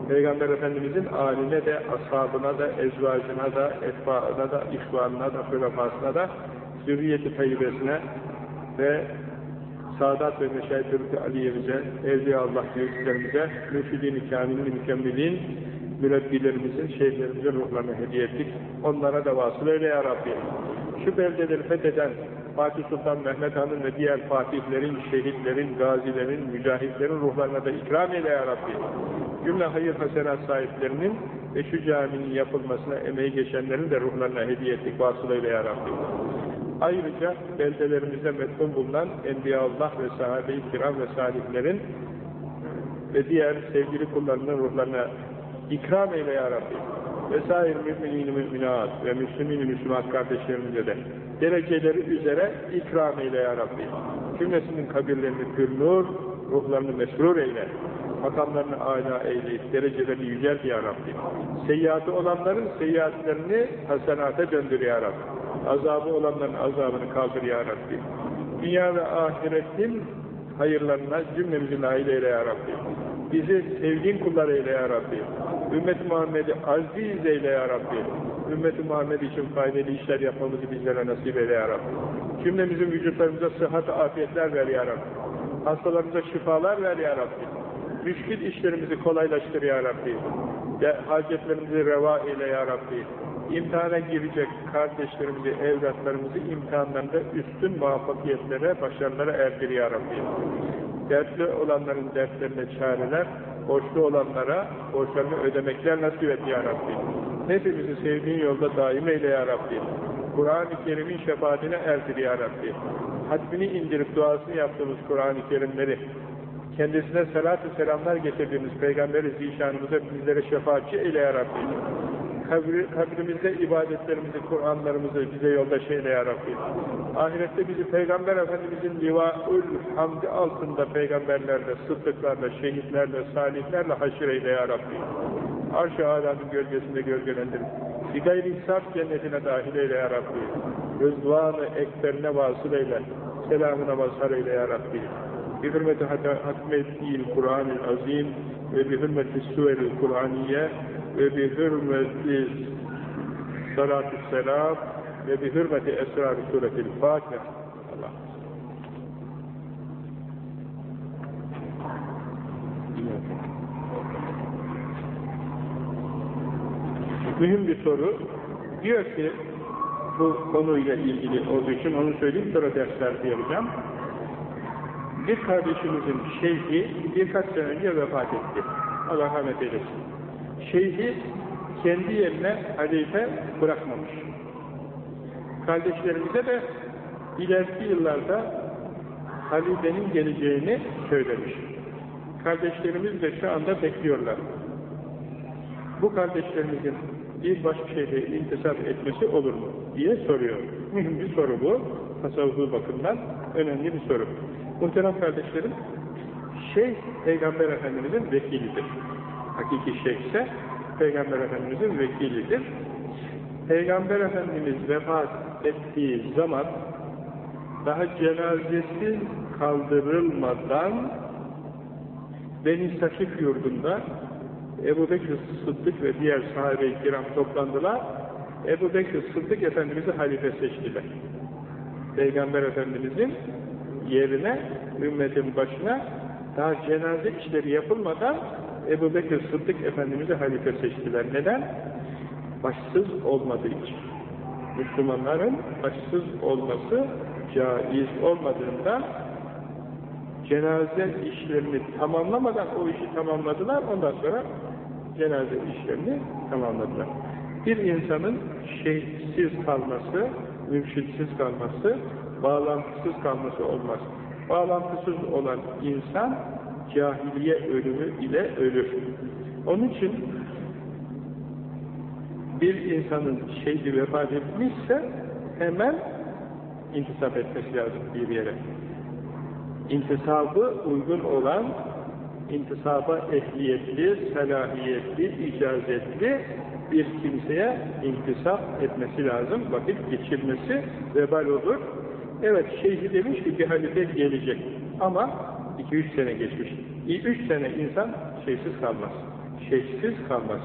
Peygamber Efendimiz'in aline de, ashabına da, ezvacına da, etbaına da, ihvanına da, hülefasına da, zürriyeti tayyibesine ve Sadat ve Meşayet-i Aliye'mize, Evliya Allah büyüklerimize, mürşidin-i kamilin mükemmelin, mürebbilerimizin, şeyhlerimizin ruhlarına hediye ettik. Onlara da vasıl eyle ya Rabbi. Şu beldeleri fetheden Fatih Sultan Mehmet Han'ın ve diğer fatihlerin, şehitlerin, gazilerin, mücahitlerin ruhlarına da ikram eyle ya Rabbi. Cümle hayır hasenat sahiplerinin ve şu caminin yapılmasına emeği geçenlerin de ruhlarına hediye ettik. Vasıl eyle ya Rabbi. Ayrıca beldelerimizde metfun bulunan Enbiyaullah ve sahabe-i kiram ve salihlerin ve diğer sevgili kullarının ruhlarına ikram eyle ya Rabbi. Vesair mümin müminat ve müslümin müslüman kardeşlerimize de dereceleri üzere ikram eyle ya Rabbi. Cümlesinin kabirlerini pür nur, ruhlarını mesrur eyle. Makamlarını âlâ eyleyip derecelerini yücelt ya Rabbi. Seyyiatı olanların seyyiatlerini hasenata döndür ya Rabbi. Azabı olanların azabını kaldır ya Rabbi. Dünya ve ahiretin hayırlarına cümlemizi nail eyle ya Rabbi. Bizi sevdiğin kullar eyle ya Rabbi. Ümmet-i Muhammed'i aziz eyle ya Rabbi. Ümmet-i Muhammed için faydalı işler yapmamızı bizlere nasip eyle ya Rabbi. Cümlemizin vücutlarımıza sıhhat afiyetler ver ya Rabbi. Hastalarımıza şifalar ver ya Rabbi. Müşkil işlerimizi kolaylaştır ya Rabbi. Hacetlerimizi reva eyle ya Rabbi imtihana girecek kardeşlerimizi, evlatlarımızı imtihanlarında üstün muvaffakiyetlere, başarılara erdir ya Rabbi. Dertli olanların dertlerine çareler, borçlu olanlara borçlarını ödemekler nasip et ya Rabbi. Hepimizi sevdiğin yolda daim eyle ya Rabbi. Kur'an-ı Kerim'in şefaatine erdir ya Rabbi. Hatmini indirip duasını yaptığımız Kur'an-ı Kerimleri, kendisine salat-ı selamlar getirdiğimiz Peygamber-i Zişanımıza bizlere şefaatçi eyle ya Rabbi kabri, kabrimizde ibadetlerimizi, Kur'anlarımızı bize yolda şeyle ya. Ahirette bizi Peygamber Efendimizin livaül hamdi altında peygamberlerle, sıddıklarla, şehitlerle, salihlerle haşir eyle ya Rabbi. Arş-ı Alâ'nın gölgesinde gölgelendir. Bir gayri hesap cennetine dahil eyle ya Rabbi. Rızvanı ekberine vasıl eyle. Selamına mazhar eyle ya Rabbi. Bi hürmeti hatmettiğil Kur'an-ı Azim ve bi hürmeti suvel-i Kur'aniye ve bi hürmeti salatü selam ve bi hürmeti esrar-ı suretil Fatiha. Allah. Mühim bir soru. Diyor ki, bu konuyla ilgili olduğu için onu söyleyeyim, sonra derslerde yapacağım. Bir kardeşimizin şeyhi birkaç sene önce vefat etti. Allah rahmet eylesin şeyhi kendi yerine halife bırakmamış. Kardeşlerimize de ileriki yıllarda halifenin geleceğini söylemiş. Kardeşlerimiz de şu anda bekliyorlar. Bu kardeşlerimizin bir başka şeyde intisap etmesi olur mu? diye soruyor. Mühim bir soru bu. Tasavvufu bakımdan önemli bir soru. Muhterem kardeşlerim, şey Peygamber Efendimiz'in vekilidir hakiki şeyhse Peygamber Efendimiz'in vekilidir. Peygamber Efendimiz vefat ettiği zaman daha cenazesi kaldırılmadan Beni Sakif yurdunda Ebu Bekir Sıddık ve diğer sahabe-i kiram toplandılar. Ebu Bekir Sıddık Efendimiz'i halife seçtiler. Peygamber Efendimiz'in yerine, ümmetin başına daha cenaze işleri yapılmadan Ebu Bekir Sıddık Efendimiz'i halife seçtiler. Neden? Başsız olmadığı için. Müslümanların başsız olması caiz olmadığından cenaze işlerini tamamlamadan o işi tamamladılar. Ondan sonra cenaze işlerini tamamladılar. Bir insanın şeysiz kalması, mürşitsiz kalması, bağlantısız kalması olmaz. Bağlantısız olan insan cahiliye ölümü ile ölür. Onun için bir insanın şeydi vefat etmişse hemen intisap etmesi lazım bir yere. intisabı uygun olan, intisaba ehliyetli, salahiyetli, icazetli bir kimseye intisap etmesi lazım, vakit geçirmesi vebal olur. Evet, şeyhi demiş ki bir halife gelecek ama 2-3 sene geçmiş. 3 sene insan şeysiz kalmaz, şeysiz kalmaz.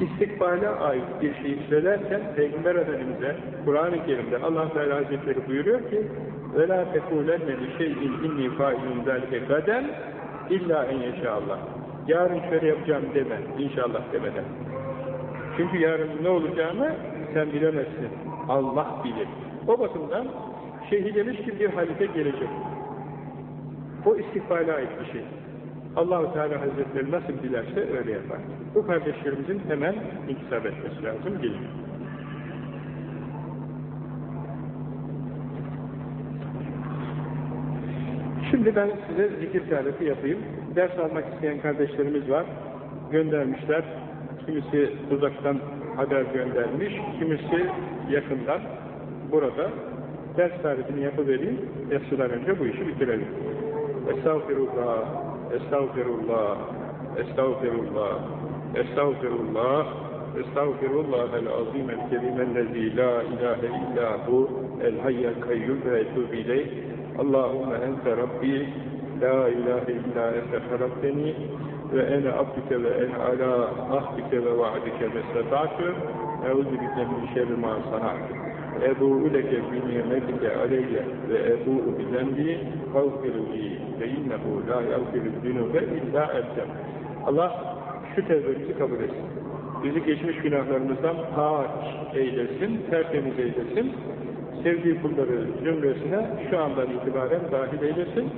İstikbale ait bir şey söylerken Peygamber Efendimiz'e Kur'an-ı Kerim'de Allah Teala Hazretleri buyuruyor ki وَلَا تَكُولَنَّ لِشَيْءٍ اِنِّي فَائِلٌ ذَلْكَ غَدًا اِلَّا اَنْ يَشَاءَ Yarın şöyle yapacağım deme, inşallah demeden. Çünkü yarın ne olacağını sen bilemezsin. Allah bilir. O bakımdan şeyhi demiş ki bir halife gelecek. O istikbale ait bir şey. Allahu Teala Hazretleri nasıl dilerse öyle yapar. Bu kardeşlerimizin hemen intisap etmesi lazım. Gelin. Şimdi ben size zikir tarifi yapayım. Ders almak isteyen kardeşlerimiz var. Göndermişler. Kimisi uzaktan haber göndermiş, kimisi yakından burada. Ders tarifini yapıvereyim. Yatsıdan önce bu işi bitirelim. Estağfirullah, estağfirullah, estağfirullah, estağfirullah, estağfirullah el-azim el-kerim el-lezi la ilahe illahu el-hayyel kayyum ve etubu ileyh Allahümme ente Rabbi la ilahe illa ente harakteni ve ene abdike ve ene ala ahdike ve vaadike mesletatü eûzü bike min şerri ma sanatü ebu'u leke bi nimetike aleyye ve ebu'u bi zembi fagfirli ve innehu la yagfiru zünube illa ente Allah şu tevbemizi kabul etsin. Bizi geçmiş günahlarımızdan pak eylesin, tertemiz eylesin. Sevdiği kulları cümlesine şu andan itibaren dahil eylesin.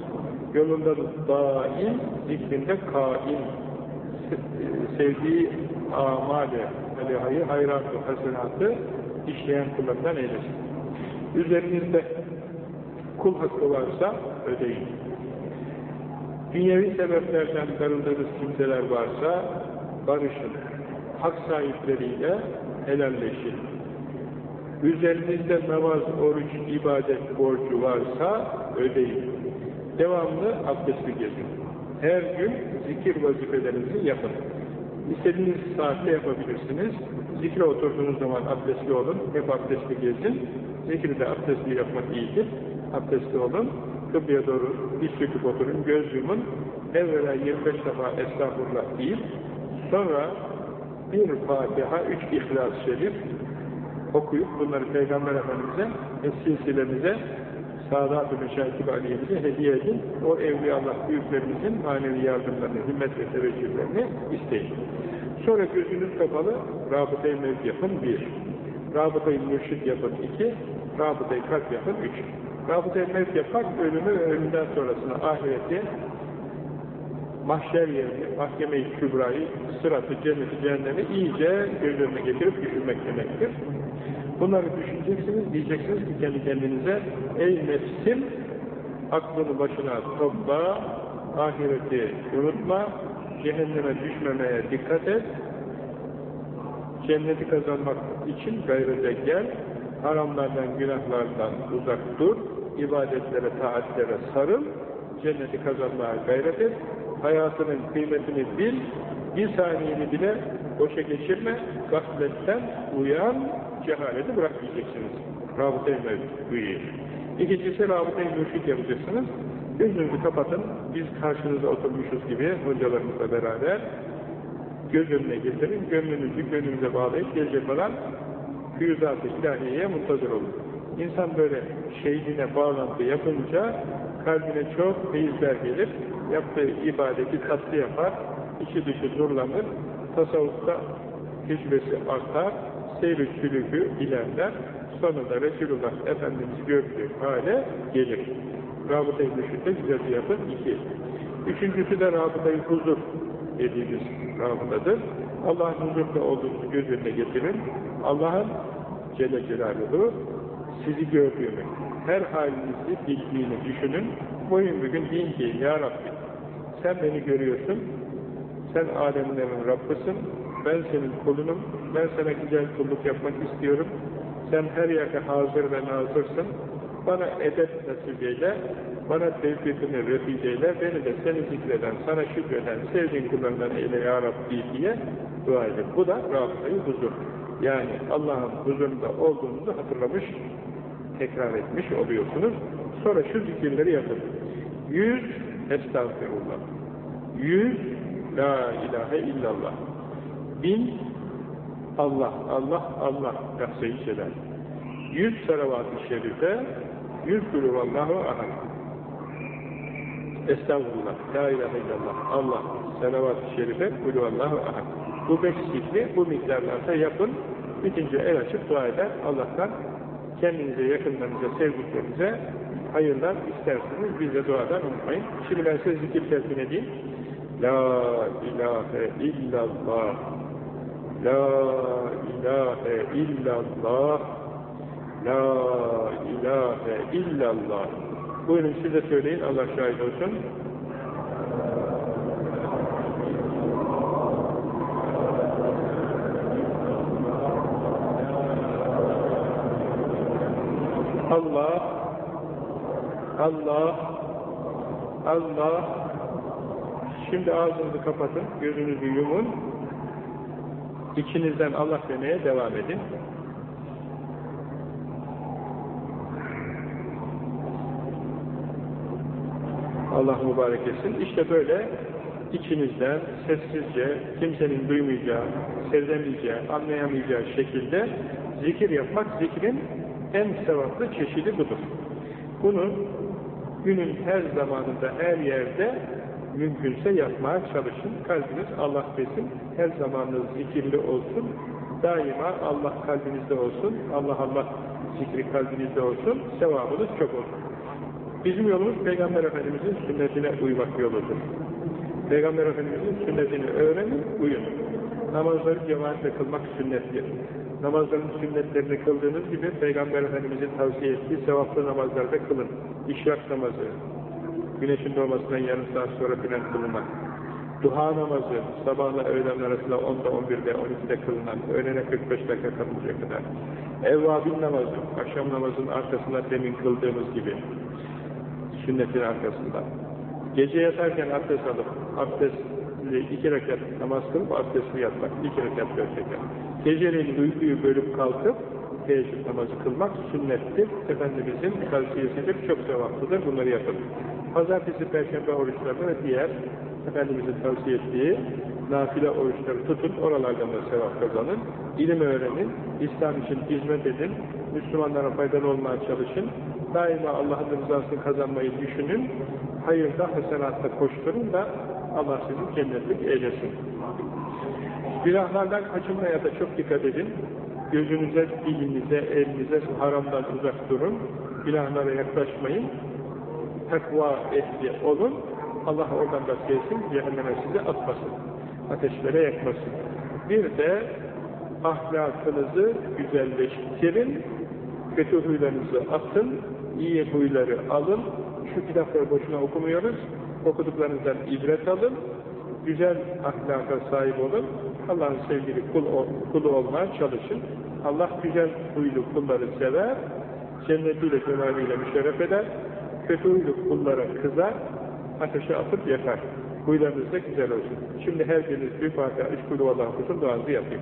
Yolunda daim, zikrinde kaim, sevdiği amale, aleyhayı, hayratı, hasenatı işleyen kullarından eylesin. Üzerinizde kul hakkı varsa ödeyin. Dünyevi sebeplerden darıldığınız kimseler varsa barışın. Hak sahipleriyle helalleşin. Üzerinizde namaz, oruç, ibadet borcu varsa ödeyin. Devamlı abdestli gezin. Her gün zikir vazifelerinizi yapın. İstediğiniz saatte yapabilirsiniz. Zikre oturduğunuz zaman abdestli olun. Hep abdestli gezin. Zikri de abdestli yapmak iyidir. Abdestli olun. Kıbleye doğru diş çöküp oturun. Göz yumun. Evvela 25 defa estağfurullah deyip sonra bir Fatiha, üç İhlas-ı Şerif okuyup bunları Peygamber Efendimiz'e ve silsilemize Sadat-ı Meşakib Aliye'mize hediye edin. O Evliyaullah büyüklerimizin manevi yardımlarını, himmet ve teveccühlerini isteyin. Sonra gözünüz kapalı Rabıta-i Mevd yapın bir. Rabıta-i Mürşid yapın iki. Rabıta-i Kalp yapın üç. Rabıta-i Mevd yapmak ölümü ölümden sonrasını ahireti mahşer yerini, mahkeme-i kübrayı, sıratı, cenneti, cehennemi iyice göz önüne getirip düşünmek demektir. Bunları düşüneceksiniz, diyeceksiniz ki kendi kendinize, ey nefsim, aklını başına topla, ahireti unutma, cehenneme düşmemeye dikkat et, cenneti kazanmak için gayrete gel, haramlardan, günahlardan uzak dur, ibadetlere, taatlere sarıl, cenneti kazanmaya gayret et, hayatının kıymetini bil, bir saniyeni bile boşa geçirme, gafletten uyan, cehaleti bırakmayacaksınız. Rabıta-i Mevdu'yu. İkincisi Rabıta-i Mürşid yapacaksınız. Gözünüzü kapatın, biz karşınıza oturmuşuz gibi hocalarımızla beraber göz önüne getirin, gönlünüzü gönlünüze bağlayıp gelecek olan füyüzat-ı ilahiyeye muntazır olun. İnsan böyle şeyhine bağlantı yapınca kalbine çok feyizler gelir, yaptığı ibadeti tatlı yapar, içi dışı nurlanır, tasavvufta tecrübesi artar, seyr-i sülükü ilerler, sonunda Resulullah Efendimiz gördüğü hale gelir. Rabıta-i güzel yapın. iki. Üçüncüsü de Rabıta-i Huzur dediğimiz rabıtadır. Allah'ın huzurda olduğunu göz önüne getirin. Allah'ın Celle Celaluhu sizi gördüğünü, her halinizi bildiğini düşünün. Boyun bugün deyin ki, Ya Rabbi, sen beni görüyorsun, sen alemlerin Rabbısın, ben senin kulunum, ben sana güzel kulluk yapmak istiyorum, sen her yerde hazır ve nazırsın, bana edep nasip eyle, bana tevfikini refik eyle, beni de seni zikreden, sana şükreden, sevdiğin kullarından eyle ya Rabbi diye dua edin. Bu da rabıtayı huzur. Yani Allah'ın huzurunda olduğunuzu hatırlamış, tekrar etmiş oluyorsunuz. Sonra şu zikirleri yapın. Yüz Estağfirullah. Yüz La ilahe illallah. Bin Allah, Allah, Allah lafzayı celal. Yüz salavat-ı şerife, yüz kulüvallahu ahad. Estağfurullah, la ilahe illallah, Allah, salavat-ı şerife, kulüvallahu ahad. Bu beş zikri, bu miktarlarda yapın, bitince el açıp dua eder, Allah'tan kendinize, yakınlarınıza, sevdiklerinize hayırlar isterseniz biz de duadan unutmayın. Şimdi ben size zikir telkin edeyim. La ilahe illallah La ilahe illallah La ilahe illallah Buyurun siz de söyleyin Allah şahit olsun. Allah Allah Allah Şimdi ağzınızı kapatın, gözünüzü yumun. İçinizden Allah demeye devam edin. Allah mübarek etsin. İşte böyle içinizden sessizce, kimsenin duymayacağı, sezemeyeceği, anlayamayacağı şekilde zikir yapmak zikrin en sevaplı çeşidi budur. Bunu günün her zamanında, her yerde mümkünse yapmaya çalışın. Kalbiniz Allah desin, her zamanınız zikirli olsun, daima Allah kalbinizde olsun, Allah Allah zikri kalbinizde olsun, sevabınız çok olsun. Bizim yolumuz Peygamber Efendimiz'in sünnetine uymak yoludur. Peygamber Efendimiz'in sünnetini öğrenin, uyun. Namazları cemaatle kılmak sünnettir. Namazların sünnetlerini kıldığınız gibi Peygamber Efendimiz'in tavsiye ettiği sevaplı namazlarda kılın. İşrak namazı, güneşin doğmasından yarım saat sonra filan kılınan, duha namazı, sabahla öğlen arasında 10'da, 11'de, 12'de kılınan, öğlene 45 dakika kalınca kadar, evvabin namazı, akşam namazının arkasında demin kıldığımız gibi, sünnetin arkasında, gece yatarken abdest alıp, abdestli iki rekat namaz kılıp abdestli yatmak, iki rekat, dört rekat. Geceleyin uykuyu bölüp kalkıp, teheccüd namazı kılmak sünnettir. Efendimizin tavsiyesidir, çok sevaplıdır, bunları yapın. Pazartesi, Perşembe oruçlarını ve diğer Efendimizin tavsiye ettiği nafile oruçları tutun, oralardan da sevap kazanın. İlim öğrenin, İslam için hizmet edin, Müslümanlara faydalı olmaya çalışın. Daima Allah'ın rızasını kazanmayı düşünün. Hayırda, hasenatta koşturun da Allah sizi cennetlik eylesin. Günahlardan kaçınmaya da çok dikkat edin. Gözünüze, dilinize, elinize haramdan uzak durun. Günahlara yaklaşmayın takva ehli olun, Allah oradan da gelsin, cehenneme sizi atmasın, ateşlere yakmasın. Bir de ahlakınızı güzelleştirin, kötü huylarınızı atın, iyi huyları alın, şu kitapları boşuna okumuyoruz, okuduklarınızdan ibret alın, güzel ahlaka sahip olun, Allah'ın sevgili kul, kulu olmaya çalışın. Allah güzel huylu kulları sever, cennetiyle, cemaliyle müşerref eder, kötü huylu kullara kızar, ateşe atıp yakar. Huylarınız da güzel olsun. Şimdi her biriniz bir Fatiha, üç kulü Allah'ın kutun duanızı yapayım.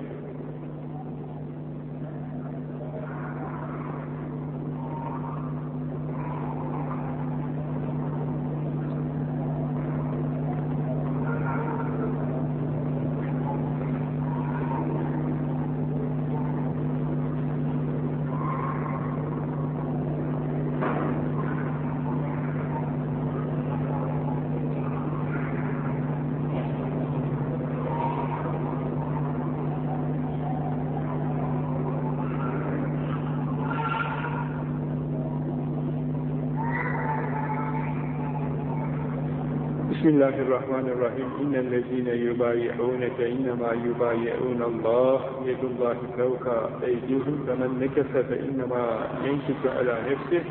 Bismillahirrahmanirrahim. İnnellezîne yubâyi'ûneke innemâ yubâyi'ûnallâh yedullâhi fevka eydihim ve men nekese fe innemâ yenkisu alâ nefsih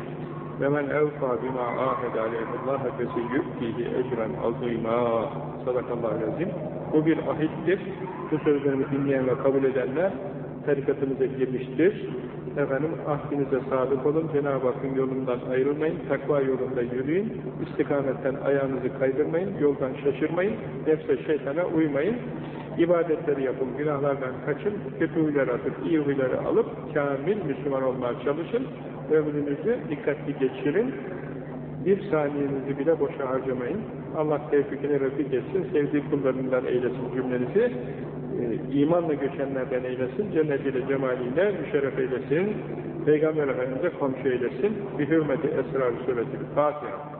ve men evfâ bimâ âhed aleyhallâhe feseyü'tihi ecren azîmâ. Sadakallahu azim. Bu bir ahittir. Bu sözlerimi dinleyen ve kabul edenler tarikatımıza girmiştir. Efendim ahdinize sadık olun. Cenab-ı Hakk'ın yolundan ayrılmayın. Takva yolunda yürüyün. İstikametten ayağınızı kaydırmayın. Yoldan şaşırmayın. Nefse şeytana uymayın. İbadetleri yapın. Günahlardan kaçın. Kötü huyları atıp iyi huyları alıp kamil Müslüman olmaya çalışın. Ömrünüzü dikkatli geçirin. Bir saniyenizi bile boşa harcamayın. Allah tevfikini refik etsin. Sevdiği kullarından eylesin cümlenizi e, imanla göçenlerden eylesin, cennetiyle, cemaliyle müşerref eylesin, Peygamber Efendimiz'e komşu eylesin, bir hürmeti esrar sureti Fatiha.